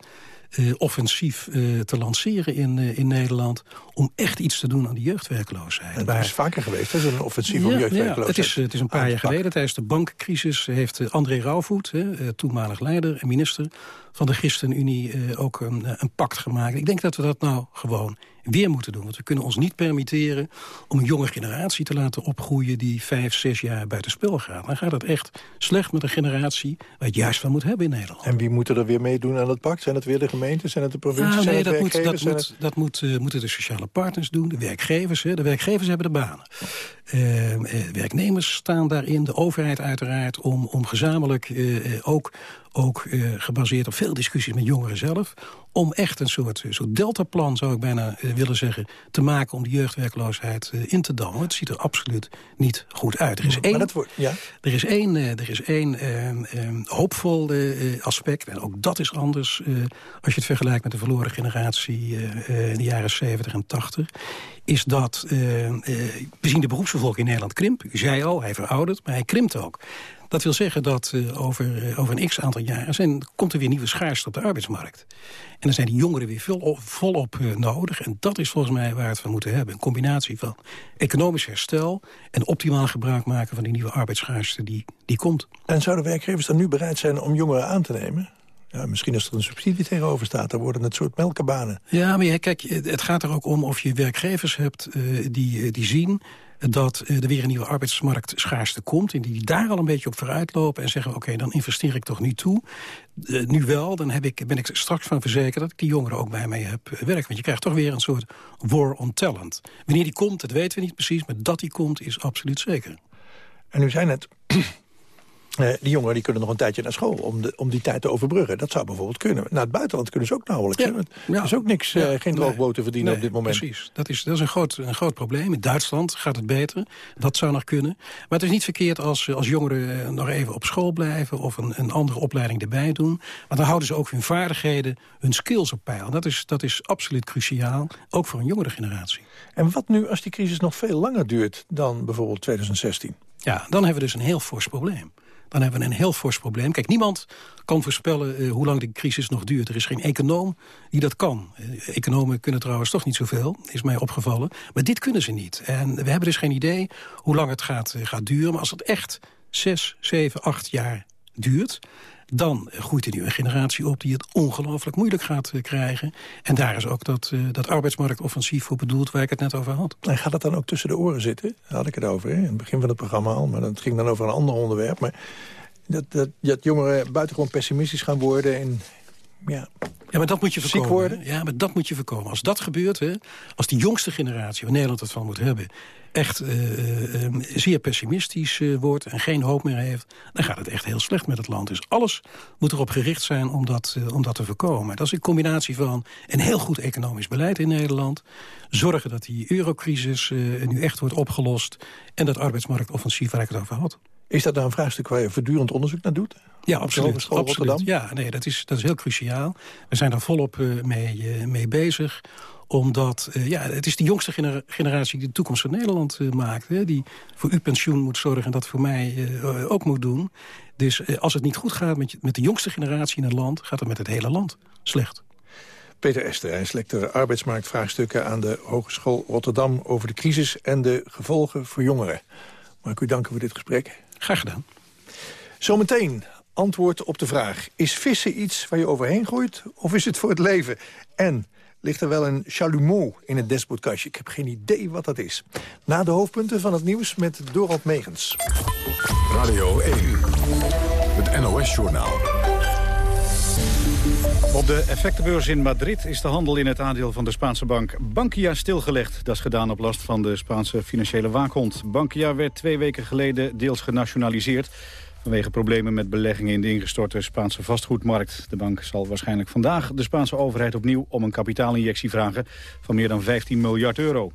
uh, offensief uh, te lanceren in, uh, in Nederland... om echt iets te doen aan die jeugdwerkloosheid. En dat is vaker geweest, hè, zo'n offensief ja, om jeugdwerkloosheid. Ja, het, is, het is een paar jaar geleden, tijdens de bankcrisis... heeft André Rauwvoet, toenmalig leider en minister van de ChristenUnie... ook een, een pact gemaakt. Ik denk dat we dat nou gewoon weer moeten doen. Want we kunnen ons niet permitteren om een jonge generatie te laten opgroeien... die vijf, zes jaar buiten spel gaat. Dan gaat het echt slecht met een generatie waar het juist van moet hebben in Nederland. En wie moet er weer meedoen aan het pact? Zijn het weer de gemeenten? Zijn het de provincies? Ah, nee, dat, moet, dat, moet, dat moet, uh, moeten de sociale partners doen, de werkgevers. Hè. De werkgevers hebben de banen. Uh, uh, werknemers staan daarin, de overheid uiteraard... om, om gezamenlijk ook ook uh, gebaseerd op veel discussies met jongeren zelf... om echt een soort, soort deltaplan, zou ik bijna uh, willen zeggen... te maken om de jeugdwerkloosheid uh, in te dammen. Het ziet er absoluut niet goed uit. Er is één, dat wordt, ja. er is één, er is één ehm, hoopvol aspect, en ook dat is anders... als je het vergelijkt met de verloren generatie in de jaren 70 en 80 is dat we zien de beroepsbevolking in Nederland krimpen. U zei al, hij veroudert, maar hij krimpt ook. Dat wil zeggen dat uh, over, uh, over een x-aantal jaren... Zijn, komt er weer nieuwe schaarste op de arbeidsmarkt. En dan zijn die jongeren weer vol, volop uh, nodig. En dat is volgens mij waar we het van moeten hebben. Een combinatie van economisch herstel... en optimaal gebruik maken van die nieuwe arbeidsschaarste die, die komt. En zouden werkgevers dan nu bereid zijn om jongeren aan te nemen? Ja, misschien als er een subsidie tegenover staat, dan worden het soort melkenbanen. Ja, maar ja, kijk, het gaat er ook om of je werkgevers hebt die, die zien dat er weer een nieuwe arbeidsmarkt schaarste komt... en die daar al een beetje op vooruitlopen en zeggen... oké, dan investeer ik toch niet toe. Uh, nu wel, dan heb ik, ben ik straks van verzekerd... dat ik die jongeren ook bij mij heb werken. Want je krijgt toch weer een soort war on talent. Wanneer die komt, dat weten we niet precies... maar dat die komt is absoluut zeker. En u zei net, uh, die jongeren die kunnen nog een tijdje naar school om, de, om die tijd te overbruggen. Dat zou bijvoorbeeld kunnen. Naar het buitenland kunnen ze ook nauwelijks. Ja. Er is ook niks, uh, geen droogboot te verdienen nee, op dit moment. Precies, dat is, dat is een, groot, een groot probleem. In Duitsland gaat het beter. Dat zou nog kunnen. Maar het is niet verkeerd als, als jongeren nog even op school blijven... of een, een andere opleiding erbij doen. Want dan houden ze ook hun vaardigheden, hun skills op peil. Dat is, dat is absoluut cruciaal, ook voor een jongere generatie. En wat nu als die crisis nog veel langer duurt dan bijvoorbeeld 2016? Ja, dan hebben we dus een heel fors probleem dan hebben we een heel fors probleem. Kijk, niemand kan voorspellen uh, hoe lang de crisis nog duurt. Er is geen econoom die dat kan. Uh, economen kunnen trouwens toch niet zoveel, is mij opgevallen. Maar dit kunnen ze niet. En we hebben dus geen idee hoe lang het gaat, uh, gaat duren. Maar als het echt zes, zeven, acht jaar duurt dan groeit er nu een generatie op die het ongelooflijk moeilijk gaat uh, krijgen. En daar is ook dat, uh, dat arbeidsmarktoffensief voor bedoeld waar ik het net over had. En gaat dat dan ook tussen de oren zitten? Daar had ik het over in het begin van het programma al. Maar dat ging dan over een ander onderwerp. Maar dat, dat, dat jongeren buitengewoon pessimistisch gaan worden... en ja, ja, maar dat moet je voorkomen. worden? Ja, maar dat moet je voorkomen. Als dat gebeurt, hè, als die jongste generatie, waar Nederland het van moet hebben... echt uh, uh, zeer pessimistisch uh, wordt en geen hoop meer heeft... dan gaat het echt heel slecht met het land. Dus alles moet erop gericht zijn om dat, om dat te voorkomen. Dat is een combinatie van een heel goed economisch beleid in Nederland... zorgen dat die eurocrisis nu echt wordt opgelost... en dat arbeidsmarktoffensief waar ik het over had. Is dat nou een vraagstuk waar je voortdurend onderzoek naar doet? Ja, absoluut. absoluut. Ja, nee, dat is, dat is heel cruciaal. We zijn daar volop uh, mee, uh, mee bezig omdat, uh, ja, het is de jongste gener generatie die de toekomst van Nederland uh, maakt. Hè, die voor uw pensioen moet zorgen en dat voor mij uh, ook moet doen. Dus als het niet goed gaat met, met de jongste generatie in het land... gaat het met het hele land slecht. Peter Ester, hij is lector arbeidsmarktvraagstukken aan de Hogeschool Rotterdam... over de crisis en de gevolgen voor jongeren. Mag ik u danken voor dit gesprek? Graag gedaan. Zometeen antwoord op de vraag... is vissen iets waar je overheen gooit of is het voor het leven? En ligt er wel een chalumeau in het despotkastje? Ik heb geen idee wat dat is. Na de hoofdpunten van het nieuws met Dorald Megens. Radio 1, het NOS-journaal. Op de effectenbeurs in Madrid is de handel in het aandeel van de Spaanse bank Bankia stilgelegd. Dat is gedaan op last van de Spaanse financiële waakhond. Bankia werd twee weken geleden deels genationaliseerd... vanwege problemen met beleggingen in de ingestorte Spaanse vastgoedmarkt. De bank zal waarschijnlijk vandaag de Spaanse overheid opnieuw om een kapitaalinjectie vragen... van meer dan 15 miljard euro.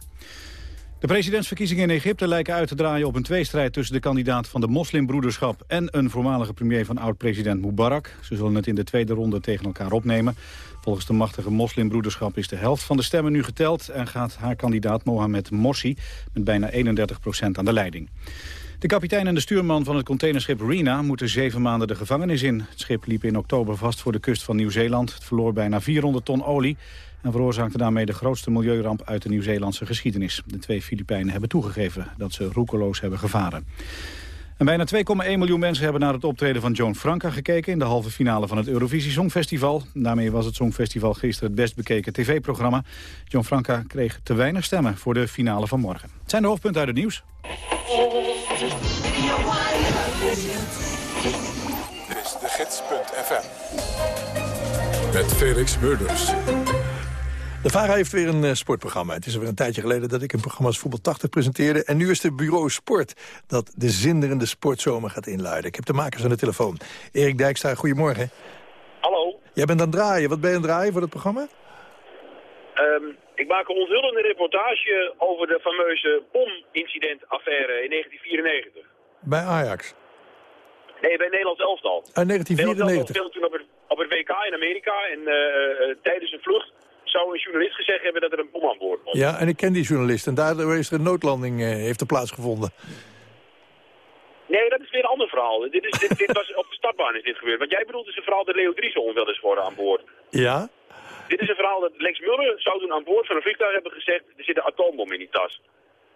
De presidentsverkiezingen in Egypte lijken uit te draaien op een tweestrijd tussen de kandidaat van de moslimbroederschap en een voormalige premier van oud-president Mubarak. Ze zullen het in de tweede ronde tegen elkaar opnemen. Volgens de machtige moslimbroederschap is de helft van de stemmen nu geteld en gaat haar kandidaat Mohamed Morsi met bijna 31% aan de leiding. De kapitein en de stuurman van het containerschip Rena moeten zeven maanden de gevangenis in. Het schip liep in oktober vast voor de kust van Nieuw-Zeeland. Het verloor bijna 400 ton olie en veroorzaakte daarmee de grootste milieuramp uit de Nieuw-Zeelandse geschiedenis. De twee Filipijnen hebben toegegeven dat ze roekeloos hebben gevaren. En bijna 2,1 miljoen mensen hebben naar het optreden van Joan Franca gekeken... in de halve finale van het Eurovisie Songfestival. Daarmee was het Songfestival gisteren het best bekeken tv-programma. Joan Franca kreeg te weinig stemmen voor de finale van morgen. Het zijn de hoofdpunten uit het nieuws. Dit is de gids.fm. Met Felix Murders. De VARA heeft weer een uh, sportprogramma. Het is alweer een tijdje geleden dat ik een programma als Voetbal 80 presenteerde. En nu is het bureau Sport dat de zinderende sportzomer gaat inluiden. Ik heb de makers aan de telefoon. Erik Dijkstra, goedemorgen. Hallo. Jij bent aan het draaien. Wat ben je aan het draaien voor het programma? Um, ik maak een onthullende reportage over de fameuze bomincidentaffaire in 1994. Bij Ajax? Nee, bij Nederlands elftal. In 1994? Nederlands toen op het, op het WK in Amerika. En uh, uh, tijdens een vlucht zou een journalist gezegd hebben dat er een bom aan boord was. Ja, en ik ken die journalist. En daardoor is er een noodlanding uh, heeft er plaatsgevonden. Nee, dat is weer een ander verhaal. Dit, is, dit, dit was op de startbaan is dit gebeurd. Wat jij bedoelt is een verhaal dat Leo Driesel wel eens worden aan boord. Ja? Dit is een verhaal dat Lex Muller zou toen aan boord van een vliegtuig hebben gezegd... er zit een atoombom in die tas.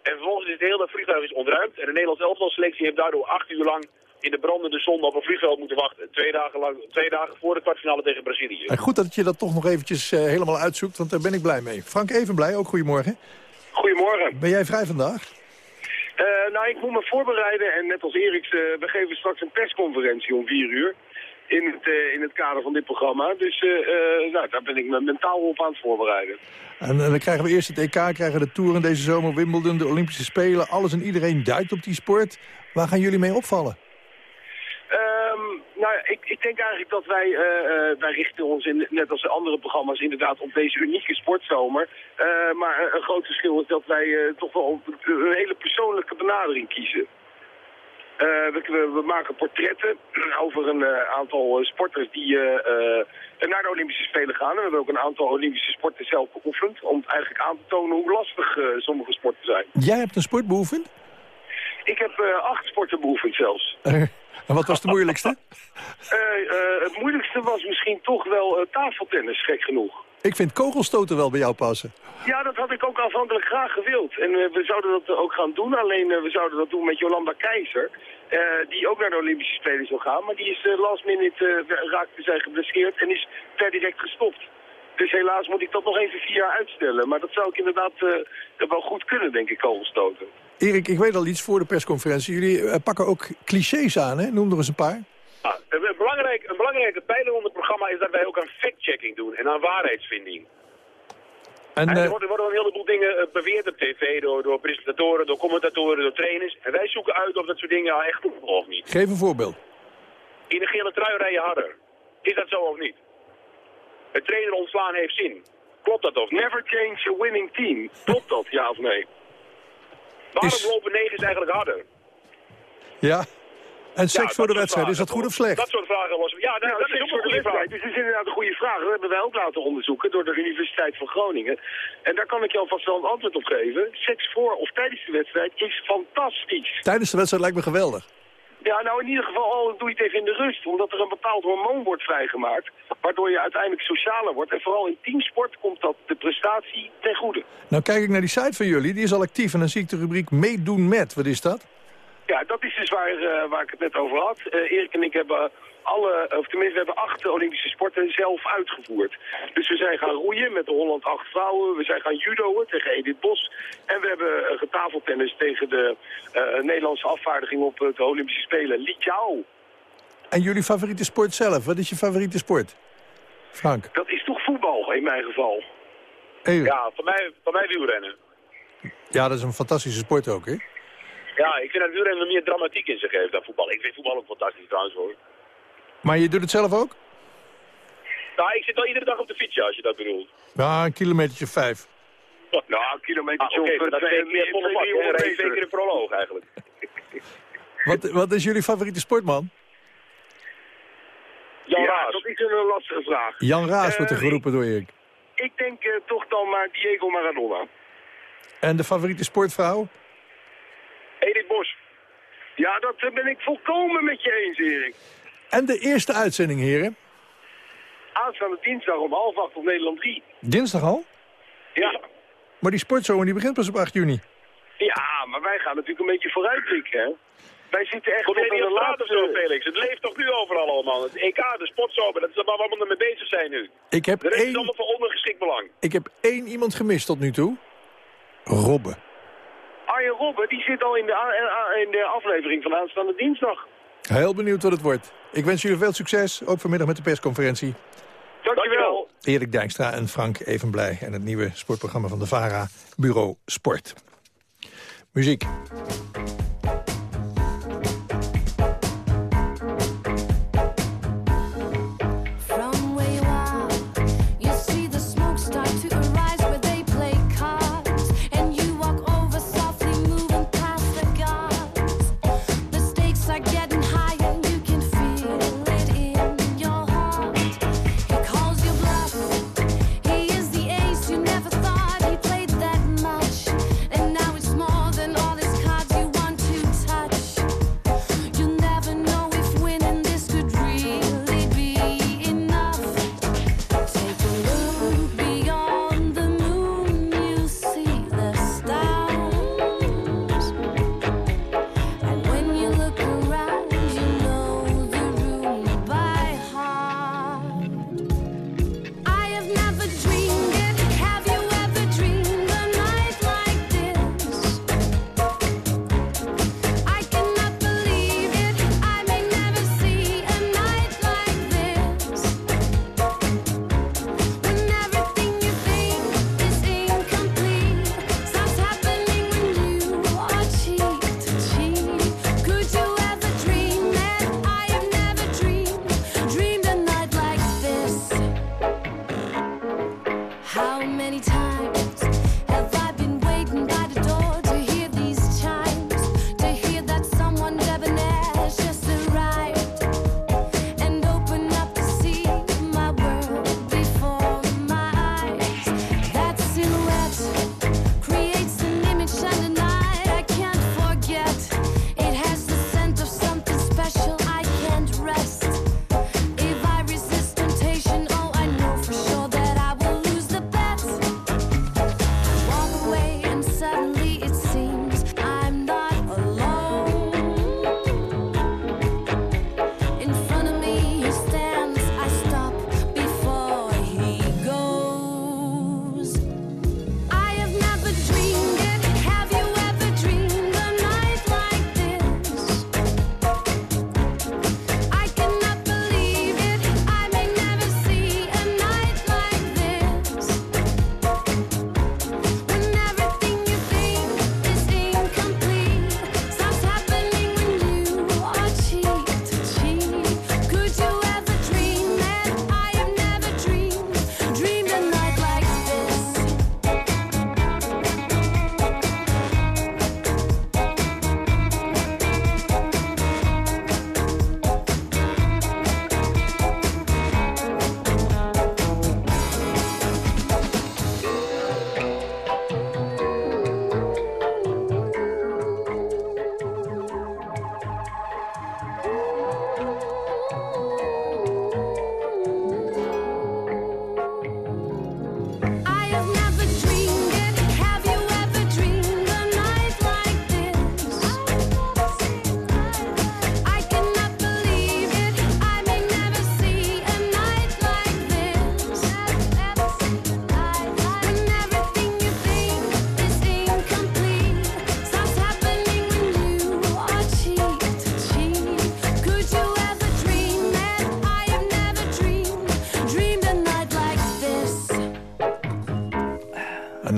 En vervolgens is het hele vliegtuig is ontruimd... en de Nederlandse elftalselectie heeft daardoor acht uur lang in de brandende zon op een vliegveld moeten wachten. Twee dagen, lang, twee dagen voor de kwartfinale tegen Brazilië. En goed dat je dat toch nog eventjes uh, helemaal uitzoekt, want daar ben ik blij mee. Frank Evenblij, ook goedemorgen. Goedemorgen. Ben jij vrij vandaag? Uh, nou, ik moet me voorbereiden en net als Eriks, uh, we geven straks een persconferentie om vier uur. In het, uh, in het kader van dit programma. Dus nou, daar ben ik me mentaal op aan het voorbereiden. En, dan krijgen we eerst het EK, krijgen de Tour in deze zomer, Wimbledon, de Olympische Spelen. Alles en iedereen duikt op die sport. Waar gaan jullie mee opvallen? Um, nou, ik, ik, denk eigenlijk dat wij, uh, wij richten ons, in, net als de andere programma's, inderdaad op deze unieke sportzomer. Uh, maar een groot verschil is dat wij toch wel een hele persoonlijke benadering kiezen. We, we, we, maken portretten over een aantal sporters die naar de Olympische Spelen gaan. En we hebben ook een aantal Olympische sporten zelf beoefend om eigenlijk aan te tonen hoe lastig sommige sporten zijn. Jij hebt een sport beoefend? Ik heb acht sporten beoefend zelfs. En wat was de moeilijkste? uh, uh, het moeilijkste was misschien toch wel tafeltennis, gek genoeg. Ik vind kogelstoten wel bij jou passen. Ja, dat had ik ook aanvankelijk graag gewild. En we zouden dat ook gaan doen, alleen we zouden dat doen met Jolanda Keizer. die ook naar de Olympische Spelen zou gaan. Maar die is last minute raakte zij geblesseerd en is per direct gestopt. Dus helaas moet ik dat nog even vier jaar uitstellen. Maar dat zou ik inderdaad wel goed kunnen, denk ik, kogelstoten. Erik, ik weet al iets voor de persconferentie. Jullie pakken ook clichés aan, hè? Noem er eens een paar. Ah, een, belangrijk, een belangrijke pijler onder het programma is dat wij ook aan fact-checking doen en aan waarheidsvinding. En, en er, worden, er worden een heleboel dingen uh, beweerd op tv door, door presentatoren, door commentatoren, door trainers. En wij zoeken uit of dat soort dingen echt kloppen of niet. Geef een voorbeeld. In de gele trui rijden harder. Is dat zo of niet? Het trainer ontslaan heeft zin. Klopt dat of niet? Never change a winning team. Klopt dat, ja of nee? Waarom is... lopen negers eigenlijk harder? Ja. En seks ja, voor de wedstrijd, is dat goed of slecht? Dat soort vragen was... Ja, dat, ja, dat is een goede vraag. Dus dat is inderdaad een goede vraag. Dat hebben wij ook laten onderzoeken door de Universiteit van Groningen. En daar kan ik je alvast wel een antwoord op geven. Seks voor of tijdens de wedstrijd is fantastisch. Tijdens de wedstrijd lijkt me geweldig. Ja, nou in ieder geval al doe je het even in de rust. Omdat er een bepaald hormoon wordt vrijgemaakt. Waardoor je uiteindelijk socialer wordt. En vooral in teamsport komt dat de prestatie ten goede. Nou kijk ik naar die site van jullie. Die is al actief. En dan zie ik de rubriek meedoen met. Wat is dat? Ja, dat is dus waar, uh, waar ik het net over had. Uh, Erik en ik hebben alle, of tenminste, we hebben acht Olympische sporten zelf uitgevoerd. Dus we zijn gaan roeien met de Holland 8 vrouwen. We zijn gaan judoën tegen Edith Bos. En we hebben uh, getafeltennis tegen de Nederlandse afvaardiging op de Olympische Spelen. Li. En jullie favoriete sport zelf? Wat is je favoriete sport? Frank. Dat is toch voetbal in mijn geval? Ja, voor mij, voor mij wielrennen. Ja, dat is een fantastische sport ook, hè? Ja, ik vind dat wielrennen meer dramatiek in zich heeft dan voetbal. Ik vind voetbal ook fantastisch trouwens hoor. Maar je doet het zelf ook? Nou, ik zit wel iedere dag op de fiets, ja, als je dat bedoelt. Ja, een kilometertje vijf. Nou, een kilometer ah, Oké, dat is meer volle bak. Twee keer een proloog eigenlijk. Wat, wat is jullie favoriete sportman? Jan ja, Raas. dat is een lastige vraag. Jan Raas wordt er geroepen door Erik. Ik denk uh, toch dan maar Diego Maradona. En de favoriete sportvrouw? Edith Bos. Ja, dat ben ik volkomen met je eens, Erik. En de eerste uitzending, heren? Aanstaande dinsdag om half acht op Nederland 3. Dinsdag al? Ja. Maar die sportzomer die begint pas op 8 juni. Ja, maar wij gaan natuurlijk een beetje vooruitblikken, hè? Wij zitten echt op de laatste... zo, Felix. Het leeft toch nu overal allemaal. Het EK, de sportzomer, dat is waar we allemaal mee bezig zijn nu. Ik heb de rest één... is allemaal voor ondergeschikt belang. Ik heb één iemand gemist tot nu toe. Robben. Arjen Robben, die zit al in de, in de aflevering van aanstaande dinsdag. Heel benieuwd wat het wordt. Ik wens jullie veel succes, ook vanmiddag met de persconferentie. Dankjewel. Erik Dijkstra en Frank Evenblij en het nieuwe sportprogramma van de VARA, Bureau Sport. Muziek.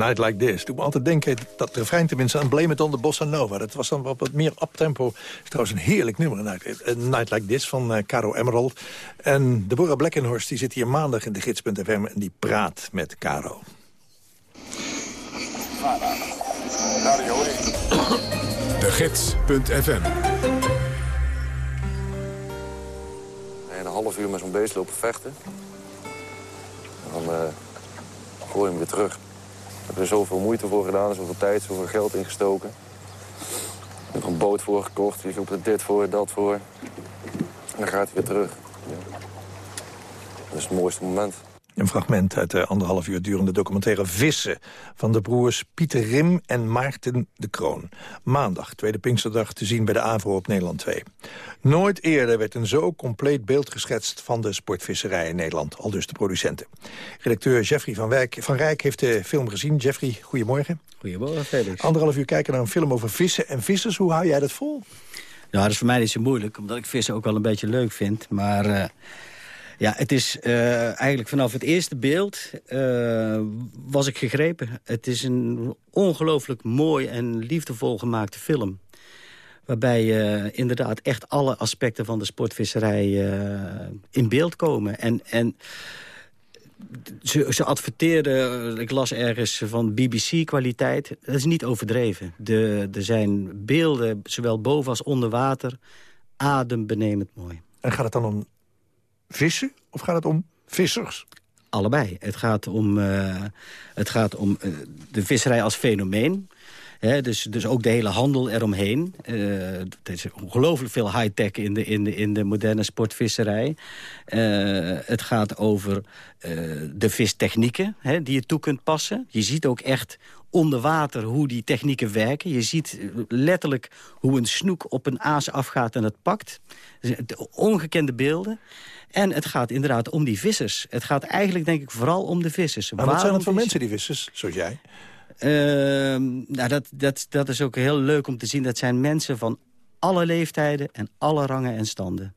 Night Like This. Doe me altijd denken, dat refrein tenminste, aan Blame It on the Bossa Nova. Dat was dan wat, wat meer uptempo. is trouwens een heerlijk nummer, A Night Like This van uh, Caro Emerald. En Deborah Blackenhorst die zit hier maandag in de gids.fm en die praat met Caro. De Gids.fm een half uur met zo'n beest lopen vechten. En dan uh, gooi je hem weer terug. Heb er zoveel moeite voor gedaan, zoveel tijd, zoveel geld ingestoken. Ik heb er een boot voor gekocht, je koopt er dit voor, dat voor. En dan gaat hij weer terug. Ja. Dat is het mooiste moment. Een fragment uit de anderhalf uur durende documentaire Vissen... van de broers Pieter Rim en Maarten de Kroon. Maandag, tweede Pinksterdag, te zien bij de AVRO op Nederland 2. Nooit eerder werd een zo compleet beeld geschetst... van de sportvisserij in Nederland, al dus de producenten. Redacteur Jeffrey van, Wijk, van Rijk heeft de film gezien. Jeffrey, goedemorgen. Goedemorgen, Felix. Anderhalf uur kijken naar een film over vissen en vissers. Hoe hou jij dat vol? Nou, dat is voor mij niet zo moeilijk, omdat ik vissen ook wel een beetje leuk vind. Maar... Uh... Ja, het is uh, eigenlijk vanaf het eerste beeld uh, was ik gegrepen. Het is een ongelooflijk mooi en liefdevol gemaakte film. Waarbij uh, inderdaad echt alle aspecten van de sportvisserij in beeld komen. En, en ze, ze adverteerden, ik las ergens van BBC-kwaliteit. Dat is niet overdreven. De, er zijn beelden, zowel boven als onder water, adembenemend mooi. En gaat het dan om vissen of gaat het om vissers? Allebei. Het gaat om, uh, het gaat om uh, de visserij als fenomeen. He, dus, dus ook de hele handel eromheen. Uh, er is ongelooflijk veel high-tech in de, in, de, in de moderne sportvisserij. Uh, het gaat over uh, de vistechnieken he, die je toe kunt passen. Je ziet ook echt onder water hoe die technieken werken. Je ziet letterlijk hoe een snoek op een aas afgaat en het pakt. Ongekende beelden. En het gaat inderdaad om die vissers. Het gaat eigenlijk denk ik vooral om de vissers. Maar wat zijn het voor mensen, die vissers, zoals jij? Uh, nou, dat, dat, dat is ook heel leuk om te zien. Dat zijn mensen van alle leeftijden en alle rangen en standen.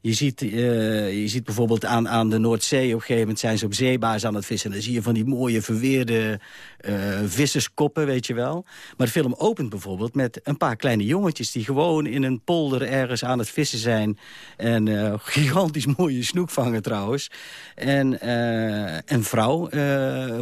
Je ziet, uh, je ziet bijvoorbeeld aan, aan de Noordzee... op een gegeven moment zijn ze op zeebaars aan het vissen. Dan zie je van die mooie verweerde uh, visserskoppen, weet je wel. Maar de film opent bijvoorbeeld met een paar kleine jongetjes... die gewoon in een polder ergens aan het vissen zijn. En uh, gigantisch mooie snoek vangen trouwens. En een vrouw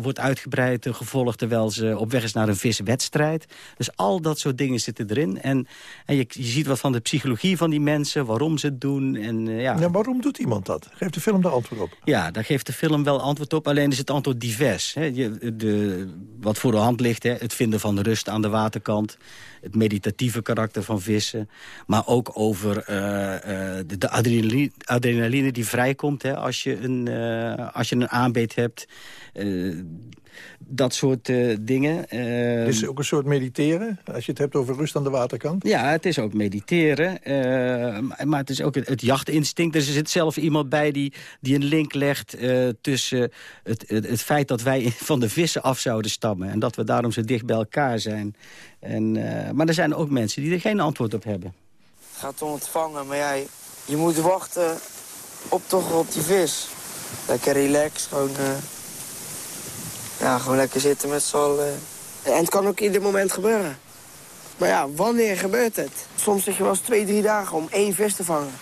wordt uitgebreid gevolgd... terwijl ze op weg is naar een viswedstrijd. Dus al dat soort dingen zitten erin. En, en je, je ziet wat van de psychologie van die mensen, waarom ze het doen... En, ja. ja. waarom doet iemand dat? Geeft de film daar antwoord op? Ja, daar geeft de film wel antwoord op. Alleen is het antwoord divers. Hè. Je, de, wat voor de hand ligt, hè. het vinden van rust aan de waterkant. Het meditatieve karakter van vissen. Maar ook over uh, uh, de, de adrenaline, adrenaline, die vrijkomt hè, als, je een, als je een aanbeet hebt dat soort uh, dingen. Uh, is ook een soort mediteren, als je het hebt over rust aan de waterkant? Ja, het is ook mediteren. Uh, maar het is ook het, het, jachtinstinct. Dus er zit zelf iemand bij die, die een link legt tussen het, het, het, feit dat wij van de vissen af zouden stammen. En dat we daarom zo dicht bij elkaar zijn. En, maar er zijn ook mensen die er geen antwoord op hebben. Het gaat om het vangen, maar jij, je moet wachten op toch op die vis. Lekker relax, gewoon ja, gewoon lekker zitten met z'n allen. En het kan ook ieder moment gebeuren. Maar ja, wanneer gebeurt het? Soms zeg je wel eens twee, drie dagen om één vis te vangen.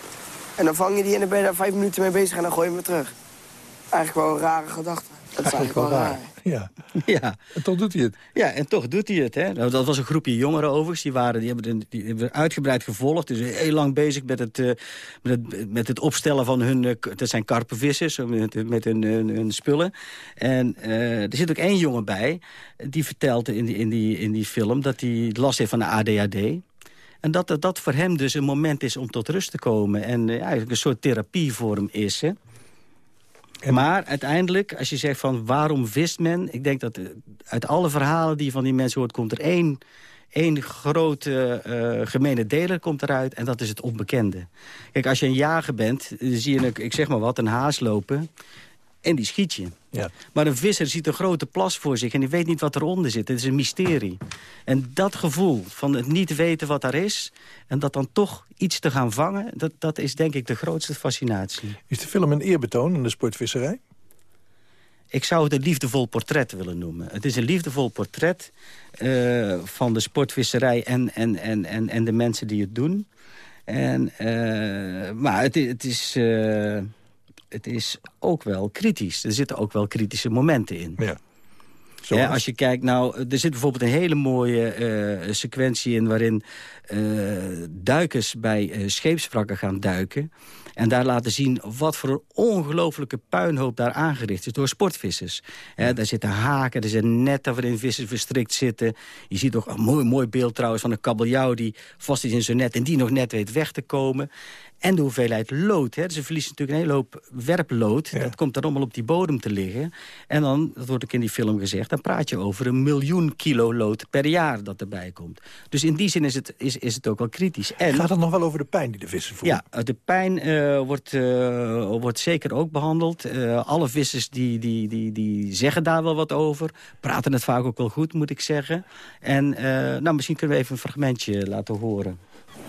En dan vang je die en dan ben je daar vijf minuten mee bezig en dan gooi je hem weer terug. Eigenlijk wel een rare gedachte. Dat is eigenlijk wel raar. Ja. ja. En toch doet hij het. Ja, en toch doet hij het. Hè. Nou, dat was een groepje jongeren overigens. Die, waren, die, hebben, die hebben uitgebreid gevolgd. Dus heel lang bezig met het, uh, met het, met het opstellen van hun... Uh, dat zijn karpenvissers, met, met hun, hun, hun, spullen. En uh, er zit ook één jongen bij. Die vertelde in die, in die, in die film dat hij last heeft van de ADHD. En dat dat voor hem dus een moment is om tot rust te komen. En eigenlijk een soort therapie voor hem is. Hè. Maar uiteindelijk, als je zegt van waarom wist men... ik denk dat uit alle verhalen die je van die mensen hoort... komt er één, één grote uh, gemene deler komt eruit... en dat is het onbekende. Kijk, als je een jager bent, zie je, ik zeg maar wat, een haas lopen... en die schiet je. Ja. Maar een visser ziet een grote plas voor zich en die weet niet wat eronder zit. Het is een mysterie. En dat gevoel van het niet weten wat er is... en dat dan toch iets te gaan vangen... dat, dat is denk ik de grootste fascinatie. Is de film een eerbetoon in de sportvisserij? Ik zou het een liefdevol portret willen noemen. Het is een liefdevol portret eh, van de sportvisserij en, en, en, en, en de mensen die het doen. En, uh, maar het, het is... Uh, het is ook wel kritisch. Er zitten ook wel kritische momenten in. Ja. Ja, als je kijkt, nou, er zit bijvoorbeeld een hele mooie uh, sequentie in... waarin uh, duikers bij uh, scheepswrakken gaan duiken. En daar laten zien wat voor een ongelofelijke puinhoop daar aangericht is door sportvissers. Ja, daar zitten haken, er zijn netten waarin vissers verstrikt zitten. Je ziet ook een mooi, mooi beeld trouwens van een kabeljauw die vast is in zo'n net... en die nog net weet weg te komen. En de hoeveelheid lood. Hè. Dus ze verliezen natuurlijk een hele hoop werplood. Dat komt dan allemaal op die bodem te liggen. En dan, dat wordt ook in die film gezegd... dan praat je over een miljoen kilo lood per jaar dat erbij komt. Dus in die zin is het, is, is het ook wel kritisch. En, Gaat het nog wel over de pijn die de vissen voelen? Ja, de pijn uh, wordt, uh, wordt zeker ook behandeld. Uh, alle vissers die, die, die, die zeggen daar wel wat over. Praten het vaak ook wel goed, moet ik zeggen. En nou, misschien kunnen we even een fragmentje laten horen.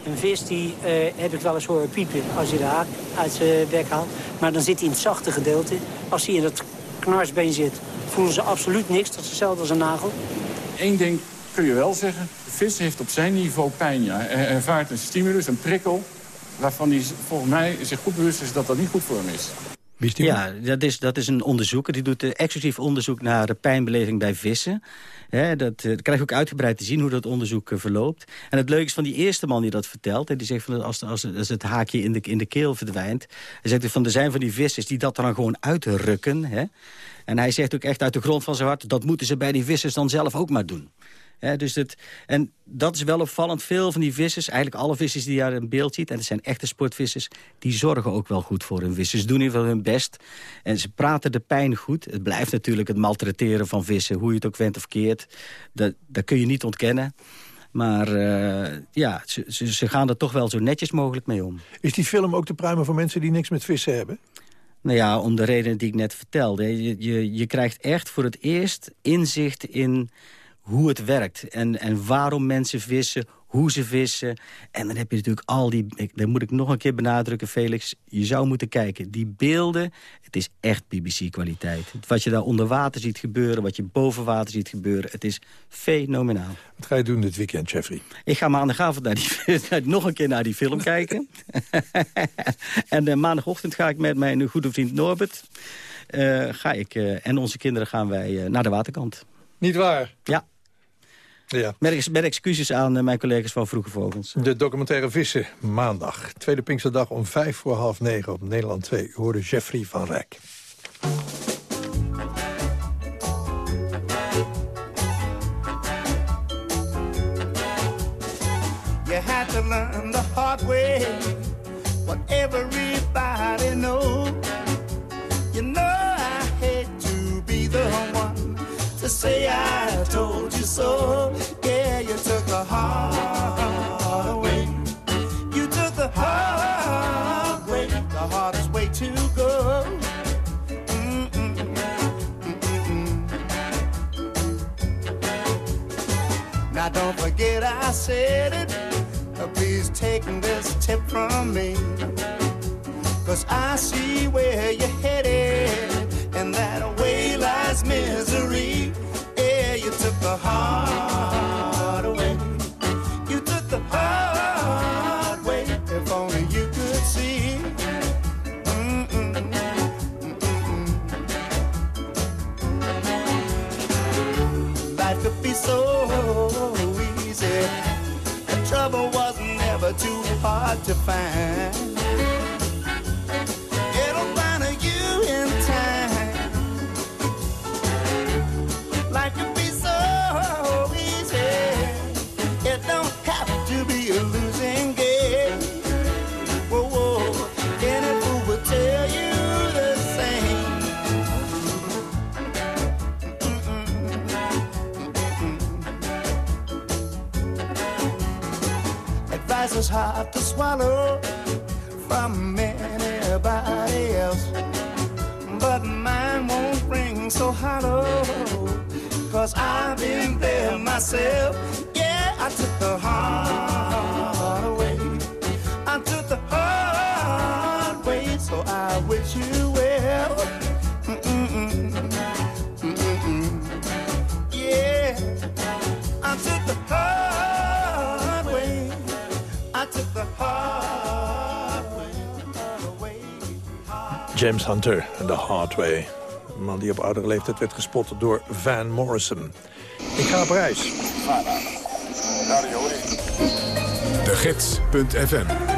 Een vis die uh, heb ik wel eens horen piepen als hij de haak uit zijn bek haalt. Maar dan zit hij in het zachte gedeelte. Als hij in het knarsbeen zit, voelen ze absoluut niks. Dat is hetzelfde als een nagel. Eén ding kun je wel zeggen. De vis heeft op zijn niveau pijn. Ja. Hij ervaart een stimulus, een prikkel... waarvan hij volgens mij zich goed bewust is dat dat niet goed voor hem is. Ja, dat is, dat is een onderzoeker. Die doet exclusief onderzoek naar de pijnbeleving bij vissen. dat, dat krijg je ook uitgebreid te zien hoe dat onderzoek verloopt. En het leuke is van die eerste man die dat vertelt... en die zegt van als, als, als het haakje in de, in de keel verdwijnt... hij zegt van er zijn van die vissers die dat dan gewoon uitrukken. En hij zegt ook echt uit de grond van zijn hart... dat moeten ze bij die vissers dan zelf ook maar doen. Dus het, en dat is wel opvallend. Veel van die vissers, eigenlijk alle vissers die je daar in beeld ziet... en het zijn echte sportvissers, die zorgen ook wel goed voor hun vissers. Ze doen in ieder geval hun best. En ze praten de pijn goed. Het blijft natuurlijk het maltreteren van vissen. Hoe je het ook went of keert. Dat, dat kun je niet ontkennen. Maar uh, ja, ze, ze, ze, gaan er toch wel zo netjes mogelijk mee om. Is die film ook te pruimen voor mensen die niks met vissen hebben? Nou ja, om de redenen die ik net vertelde. Je, je, je krijgt echt voor het eerst inzicht in hoe het werkt. En, en waarom mensen vissen, hoe ze vissen. En dan heb je natuurlijk al die... Ik, dat moet ik nog een keer benadrukken, Felix. Je zou moeten kijken. Die beelden, het is echt BBC-kwaliteit. Wat je daar onder water ziet gebeuren, wat je boven water ziet gebeuren... het is fenomenaal. Wat ga je doen dit weekend, Jeffrey? Ik ga maandagavond naar die, nog een keer naar die film kijken. en uh, maandagochtend ga ik met mijn goede vriend Norbert... Uh, ga ik, uh, en onze kinderen gaan wij naar de waterkant. Niet waar? Ja. Ja. Met, met, excuses aan uh, mijn collega's van Vroege Vogels. De documentaire Vissen, maandag. Tweede Pinksterdag om vijf voor half negen op Nederland 2. U hoorde Jeffrey van Rijk. You had to learn the hard way What everybody knows You know I hate to be the one To say I told you so Yeah, you took the hard away. You took the hard way The hardest way to go. Now don't forget I said it. Uh, Please take this tip from me. Cause I see where you're headed And that way lies misery hard way. You took the hard way If only you could see. Life could be so easy The trouble was never too hard to find Advice is hard to swallow from anybody else. But mine won't ring so hollow. Cause I've been there myself. Yeah, I took the hard way. I took the hard way. So I wish you James Hunter en The Hard Way. Een man die op oudere leeftijd werd gespot door Van Morrison. Ik ga op reis. De Gids.fm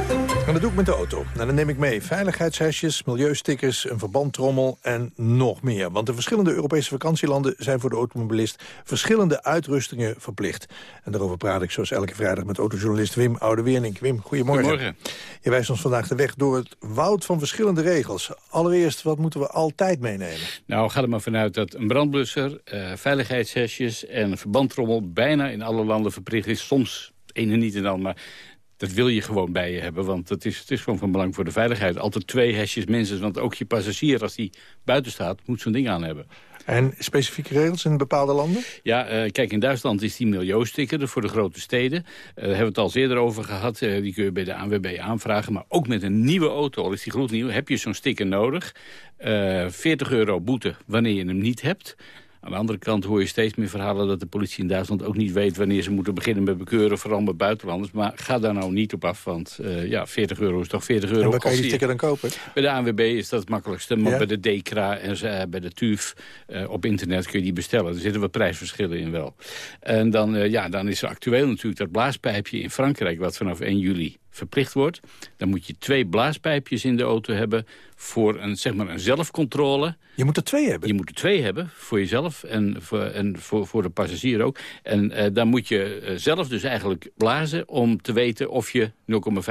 En dat doe ik met de auto. Nou, dan neem ik mee veiligheidshesjes, milieustickers, een verbandtrommel en nog meer. Want de verschillende Europese vakantielanden zijn voor de automobilist verschillende uitrustingen verplicht. En daarover praat ik zoals elke vrijdag met autojournalist Wim Oudeweernink. Wim, goedemorgen. Goedemorgen. Je wijst ons vandaag de weg door het woud van verschillende regels. Allereerst, wat moeten we altijd meenemen? Nou, ga er maar vanuit dat een brandblusser, eh, veiligheidshesjes en een verbandtrommel bijna in alle landen verplicht is. Soms ene niet en dan, maar dat wil je gewoon bij je hebben. Want het is, het is gewoon van belang voor de veiligheid. Altijd twee hesjes minstens, want ook je passagier, als die buiten staat, moet zo'n ding aan hebben. En specifieke regels in bepaalde landen? Ja, eh, kijk, in Duitsland is die milieusticker er voor de grote steden. Eh, daar hebben we het al eerder over gehad. Eh, die kun je bij de ANWB aanvragen. Maar ook met een nieuwe auto, al is die gloednieuw, heb je zo'n sticker nodig. Eh 40 euro boete wanneer je hem niet hebt. Aan de andere kant hoor je steeds meer verhalen dat de politie in Duitsland ook niet weet wanneer ze moeten beginnen met bekeuren, vooral met buitenlanders. Maar ga daar nou niet op af, want eh, ja, 40 euro is toch 40 euro. En waar kan je die sticker dan kopen? Bij de ANWB is dat het makkelijkste, maar Ja? bij de DECRA en eh, bij de TUF eh, op internet kun je die bestellen. Er zitten wat prijsverschillen in wel. En dan, ja, dan is er actueel natuurlijk dat blaaspijpje in Frankrijk, wat vanaf 1 juli verplicht wordt. Dan moet je twee blaaspijpjes in de auto hebben voor een, zeg maar een zelfcontrole. Je moet er twee hebben? Je moet er twee hebben, voor jezelf en voor, en voor, voor de passagier ook. En eh, dan moet je eh, zelf dus eigenlijk blazen om te weten of je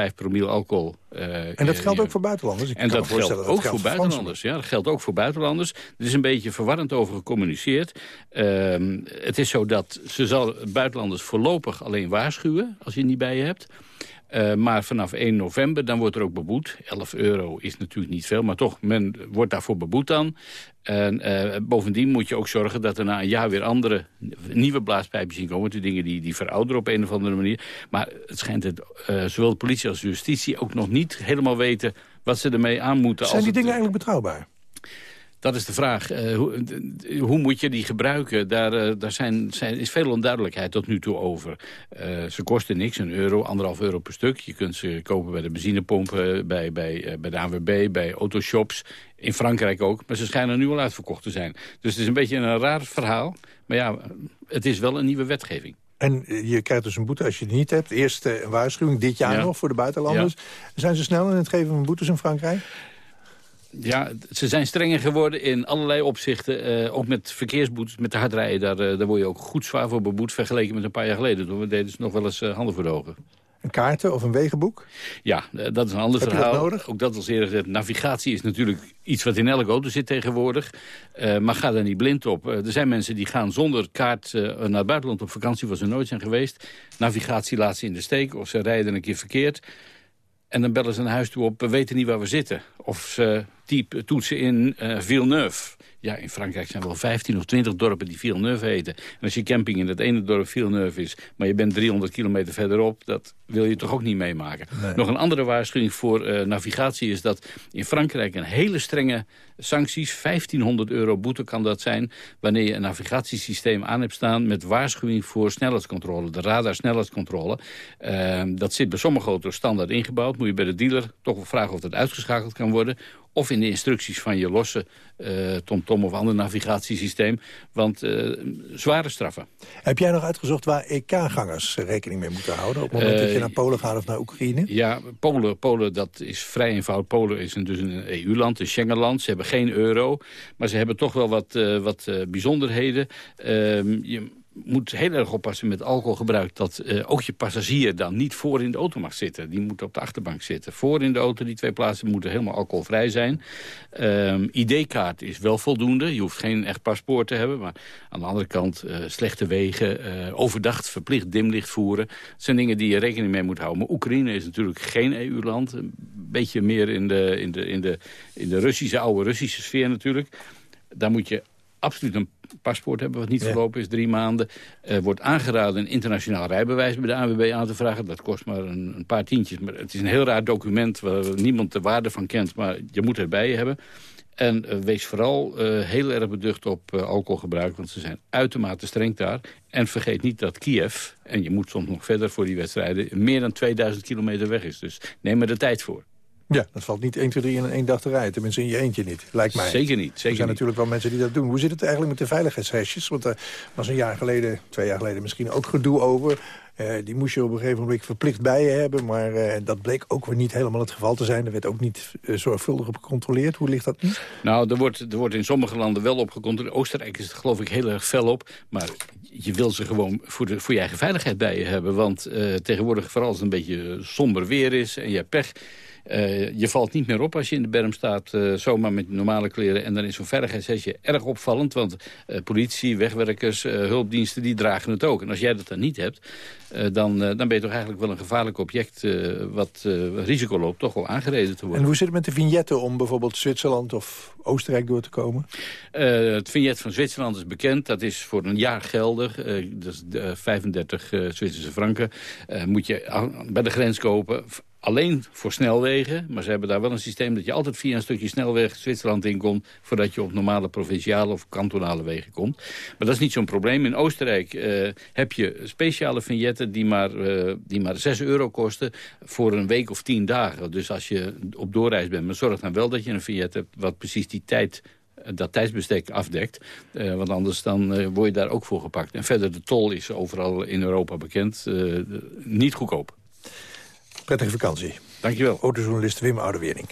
0,5 promiel alcohol... eh, En dat geldt ook voor buitenlanders? Ik En dat geldt voorstellen ook voor buitenlanders. Ja, dat geldt ook voor buitenlanders. Er is een beetje verwarrend over gecommuniceerd. Ehm, het is zo dat ze zal buitenlanders voorlopig alleen waarschuwen... als je het niet bij je hebt. Eh, maar vanaf 1 november dan wordt er ook beboet. 11 euro is natuurlijk niet veel, maar toch, men wordt daarvoor beboet dan. En eh, bovendien moet je ook zorgen dat er na een jaar weer andere nieuwe blaaspijpjes in komen. Die dingen die, die verouderen op een of andere manier. Maar het schijnt dat eh, zowel de politie als de justitie ook nog niet helemaal weten wat ze ermee aan moeten. Zijn als die het- dingen eigenlijk betrouwbaar? Dat is de vraag. Eh, hoe, hoe moet je die gebruiken? Daar, eh, daar zijn, zijn, is veel onduidelijkheid tot nu toe over. Eh, ze kosten niks, een euro, anderhalf euro per stuk. Je kunt ze kopen bij de benzinepompen, bij, bij, bij de ANWB, bij autoshops. In Frankrijk ook, maar ze schijnen nu al uitverkocht te zijn. Dus het is een beetje een raar verhaal. Maar ja, het is wel een nieuwe wetgeving. En je krijgt dus een boete als je het niet hebt. Eerst een waarschuwing, dit jaar Ja. nog voor de buitenlanders. Zijn ze snel in het geven van boetes in Frankrijk? Ja, ze zijn strenger geworden in allerlei opzichten. eh, ook met verkeersboetes, met de hardrijden. Daar, eh, daar word je ook goed zwaar voor beboet... vergeleken met een paar jaar geleden. Toen we deden ze nog wel eens eh, handen voor de ogen. Een kaarten of een wegenboek? Ja, dat is een ander Heb verhaal. dat nodig? Ook dat als eerder gezegd. Navigatie is natuurlijk iets wat in elke auto zit tegenwoordig. Maar ga daar niet blind op. Er zijn mensen die gaan zonder kaart naar het buitenland op vakantie... waar ze nooit zijn geweest. Navigatie laat ze in de steek of ze rijden een keer verkeerd. En dan bellen ze naar huis toe op, we weten niet waar we zitten. Of ze type, toetsen in eh, Villeneuve. Ja, in Frankrijk zijn wel 15 of 20 dorpen die Villeneuve heten. En als je camping in het ene dorp Villeneuve is... maar je bent 300 kilometer verderop... dat wil je toch ook niet meemaken. Nog een andere waarschuwing voor eh, navigatie is dat in Frankrijk... een hele strenge sancties, 1500 euro boete kan dat zijn... wanneer je een navigatiesysteem aan hebt staan... met waarschuwing voor snelheidscontrole, de radarsnelheidscontrole. Eh, dat zit bij sommige auto's standaard ingebouwd. Moet je bij de dealer toch wel vragen of dat uitgeschakeld kan worden of in de instructies van je losse eh, TomTom of ander navigatiesysteem. Want eh, zware straffen. Heb jij nog uitgezocht waar EK-gangers rekening mee moeten houden... op het moment dat je Eh, naar Polen gaat of naar Oekraïne? Ja, Polen, Polen dat is vrij eenvoudig. Polen is een, dus een EU-land, een Schengenland. Ze hebben geen euro, maar ze hebben toch wel wat, wat bijzonderheden. Ehm, je moet heel erg oppassen met alcoholgebruik... dat eh, ook je passagier dan niet voor in de auto mag zitten. Die moet op de achterbank zitten. Voor in de auto, die twee plaatsen moeten helemaal alcoholvrij zijn. Ehm, ID-kaart is wel voldoende. Je hoeft geen echt paspoort te hebben. Maar aan de andere kant, eh, slechte wegen, eh, overdag verplicht dimlicht voeren. Dat zijn dingen die je rekening mee moet houden. Maar Oekraïne is natuurlijk geen EU-land. Een beetje meer in de, in, de, in, de, in de Russische, oude Russische sfeer natuurlijk. Daar moet je absoluut een paspoort hebben, wat niet Ja. verlopen is, drie maanden. Er wordt aangeraden een internationaal rijbewijs bij de ANWB aan te vragen. Dat kost maar een, een paar tientjes. Maar het is een heel raar document waar niemand de waarde van kent. Maar je moet het bij je hebben. En eh, wees vooral eh, heel erg beducht op eh, alcoholgebruik, want ze zijn uitermate streng daar. En vergeet niet dat Kiev, en je moet soms nog verder voor die wedstrijden... meer dan 2000 kilometer weg is. Dus neem er de tijd voor. Ja, dat valt niet 1, 2, 3 in één dag te rijden. Tenminste in je eentje niet, lijkt mij. Zeker niet. Zeker er zijn natuurlijk wel mensen die dat doen. Hoe zit het eigenlijk met de veiligheidshesjes? Want er was een jaar geleden, twee jaar geleden misschien ook gedoe over. Eh, die moest je op een gegeven moment verplicht bij je hebben. Maar eh, dat bleek ook weer niet helemaal het geval te zijn. Er werd ook niet eh, zorgvuldig op gecontroleerd. Hoe ligt dat nu? Nou, er wordt, er wordt in sommige landen wel op gecontroleerd. Oostenrijk is het geloof ik heel erg fel op. Maar je wil ze gewoon voor, de, voor je eigen veiligheid bij je hebben. Want tegenwoordig, vooral als het een beetje somber weer is en je hebt pech... eh, je valt niet meer op als je in de berm staat, eh, zomaar met normale kleren. En dan is zo'n veiligheidshesje erg opvallend. Want eh, politie, wegwerkers, hulpdiensten, die dragen het ook. En als jij dat dan niet hebt, dan, dan ben je toch eigenlijk wel een gevaarlijk object... wat risico loopt toch wel aangereden te worden. En hoe zit het met de vignetten om bijvoorbeeld Zwitserland of Oostenrijk door te komen? Het vignet van Zwitserland is bekend. Dat is voor een jaar geldig. Dat is eh, 35 eh, Zwitserse franken. Moet je bij de grens kopen. Alleen voor snelwegen. Maar ze hebben daar wel een systeem dat je altijd via een stukje snelweg Zwitserland inkomt. Voordat je op normale provinciale of kantonale wegen komt. Maar dat is niet zo'n probleem. In Oostenrijk eh, heb je speciale vignetten die maar, eh, die maar 6 euro kosten. Voor een week of 10 dagen. Dus als je op doorreis bent. Maar zorg dan wel dat je een vignet hebt wat precies die tijd dat tijdsbestek afdekt. Eh, want anders dan eh, word je daar ook voor gepakt. En verder, de tol is overal in Europa bekend. eh, niet goedkoop. Prettige vakantie. Dankjewel. Autojournalist Wim Oudewering.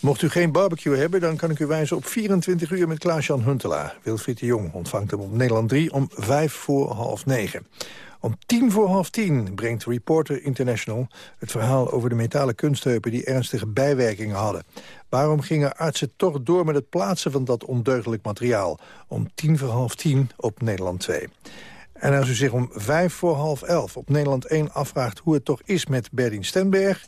Mocht u geen barbecue hebben, dan kan ik u wijzen op 24 uur met Klaas-Jan Huntelaar. Wilfried de Jong ontvangt hem op Nederland 3 om 5 voor half 9. Om tien voor half tien brengt Reporter International het verhaal over de metalen kunstheupen die ernstige bijwerkingen hadden. Waarom gingen artsen toch door met het plaatsen van dat ondeugdelijk materiaal? Om tien voor half tien op Nederland 2. En als u zich om vijf voor half elf op Nederland 1 afvraagt hoe het toch is met Berdien Stenberg...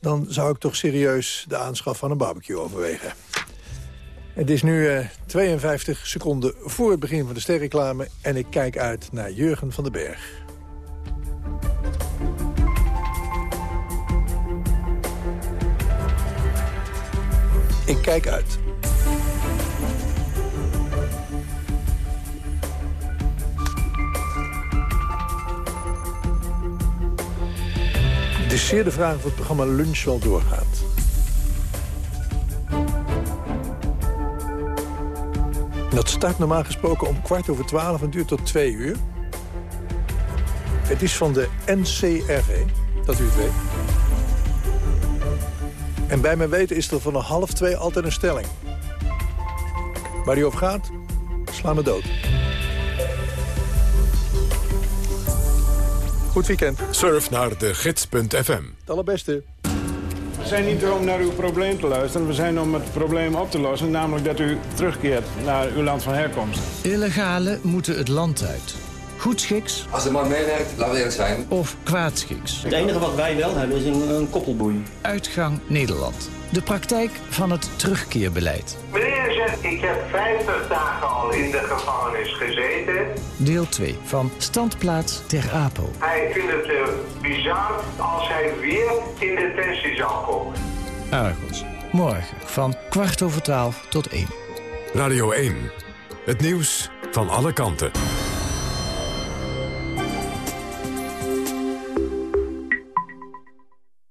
dan zou ik toch serieus de aanschaf van een barbecue overwegen. Het is nu eh, 52 seconden voor het begin van de sterreclame... en ik kijk uit naar Jurgen van den Berg. Ik kijk uit. Is zeer de vraag of het programma Lunch wel doorgaat. Dat start normaal gesproken om kwart over twaalf en duurt tot twee uur. Het is van de NCRV, dat u het weet. En bij mijn weten is er van een half twee altijd een stelling. Waar die over gaat, sla me dood. Goed weekend. Surf naar de gids.fm. Het allerbeste. We zijn niet om naar uw probleem te luisteren. We zijn om het probleem op te lossen. Namelijk dat u terugkeert naar uw land van herkomst. Illegalen moeten het land uit. Goedschiks Als de man meewerkt, laten we eerlijk zijn. of kwaadschiks. Het enige wat wij wel hebben is een, een koppelboei. Uitgang Nederland. De praktijk van het terugkeerbeleid. Meneer zegt, ik heb 50 dagen al in de gevangenis gezeten. Deel 2 van Standplaats Ter Apel. Hij vindt het eh, bizar als hij weer in detentie zal komen. Argos. Morgen van kwart over twaalf tot één. Radio 1. Het nieuws van alle kanten.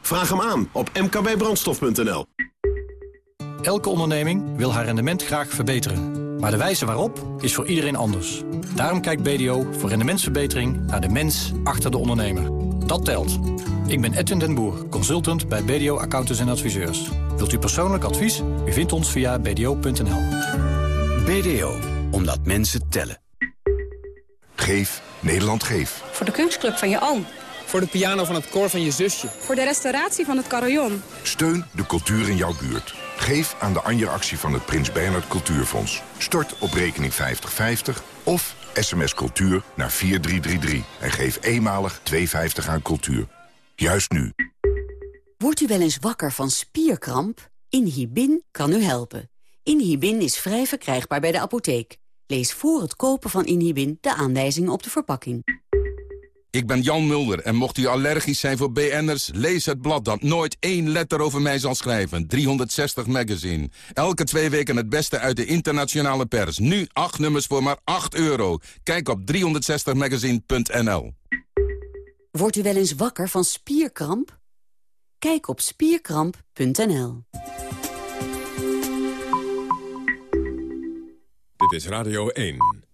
Vraag hem aan op mkbbrandstof.nl. Elke onderneming wil haar rendement graag verbeteren. Maar de wijze waarop is voor iedereen anders. Daarom kijkt BDO voor rendementsverbetering naar de mens achter de ondernemer. Dat telt. Ik ben Edwin den Boer, consultant bij BDO Accountants en Adviseurs. Wilt u persoonlijk advies? U vindt ons via bdo.nl. BDO, omdat mensen tellen. Geef, Nederland geef. Voor de kunstclub van je oom. Voor de piano van het koor van je zusje. Voor de restauratie van het carillon. Steun de cultuur in jouw buurt. Geef aan de Anja-actie van het Prins Bernhard Cultuurfonds. Stort op rekening 5050 of sms cultuur naar 4333. En geef eenmalig 2,50 aan cultuur. Juist nu. Wordt u wel eens wakker van spierkramp? Inhibin kan u helpen. Inhibin is vrij verkrijgbaar bij de apotheek. Lees voor het kopen van Inhibin de aanwijzingen op de verpakking. Ik ben Jan Mulder en mocht u allergisch zijn voor BN'ers... lees het blad dat nooit één letter over mij zal schrijven. 360 Magazine. Elke twee weken het beste uit de internationale pers. Nu acht nummers voor maar 8 euro. Kijk op 360magazine.nl. Wordt u wel eens wakker van spierkramp? Kijk op spierkramp.nl. Dit is Radio 1.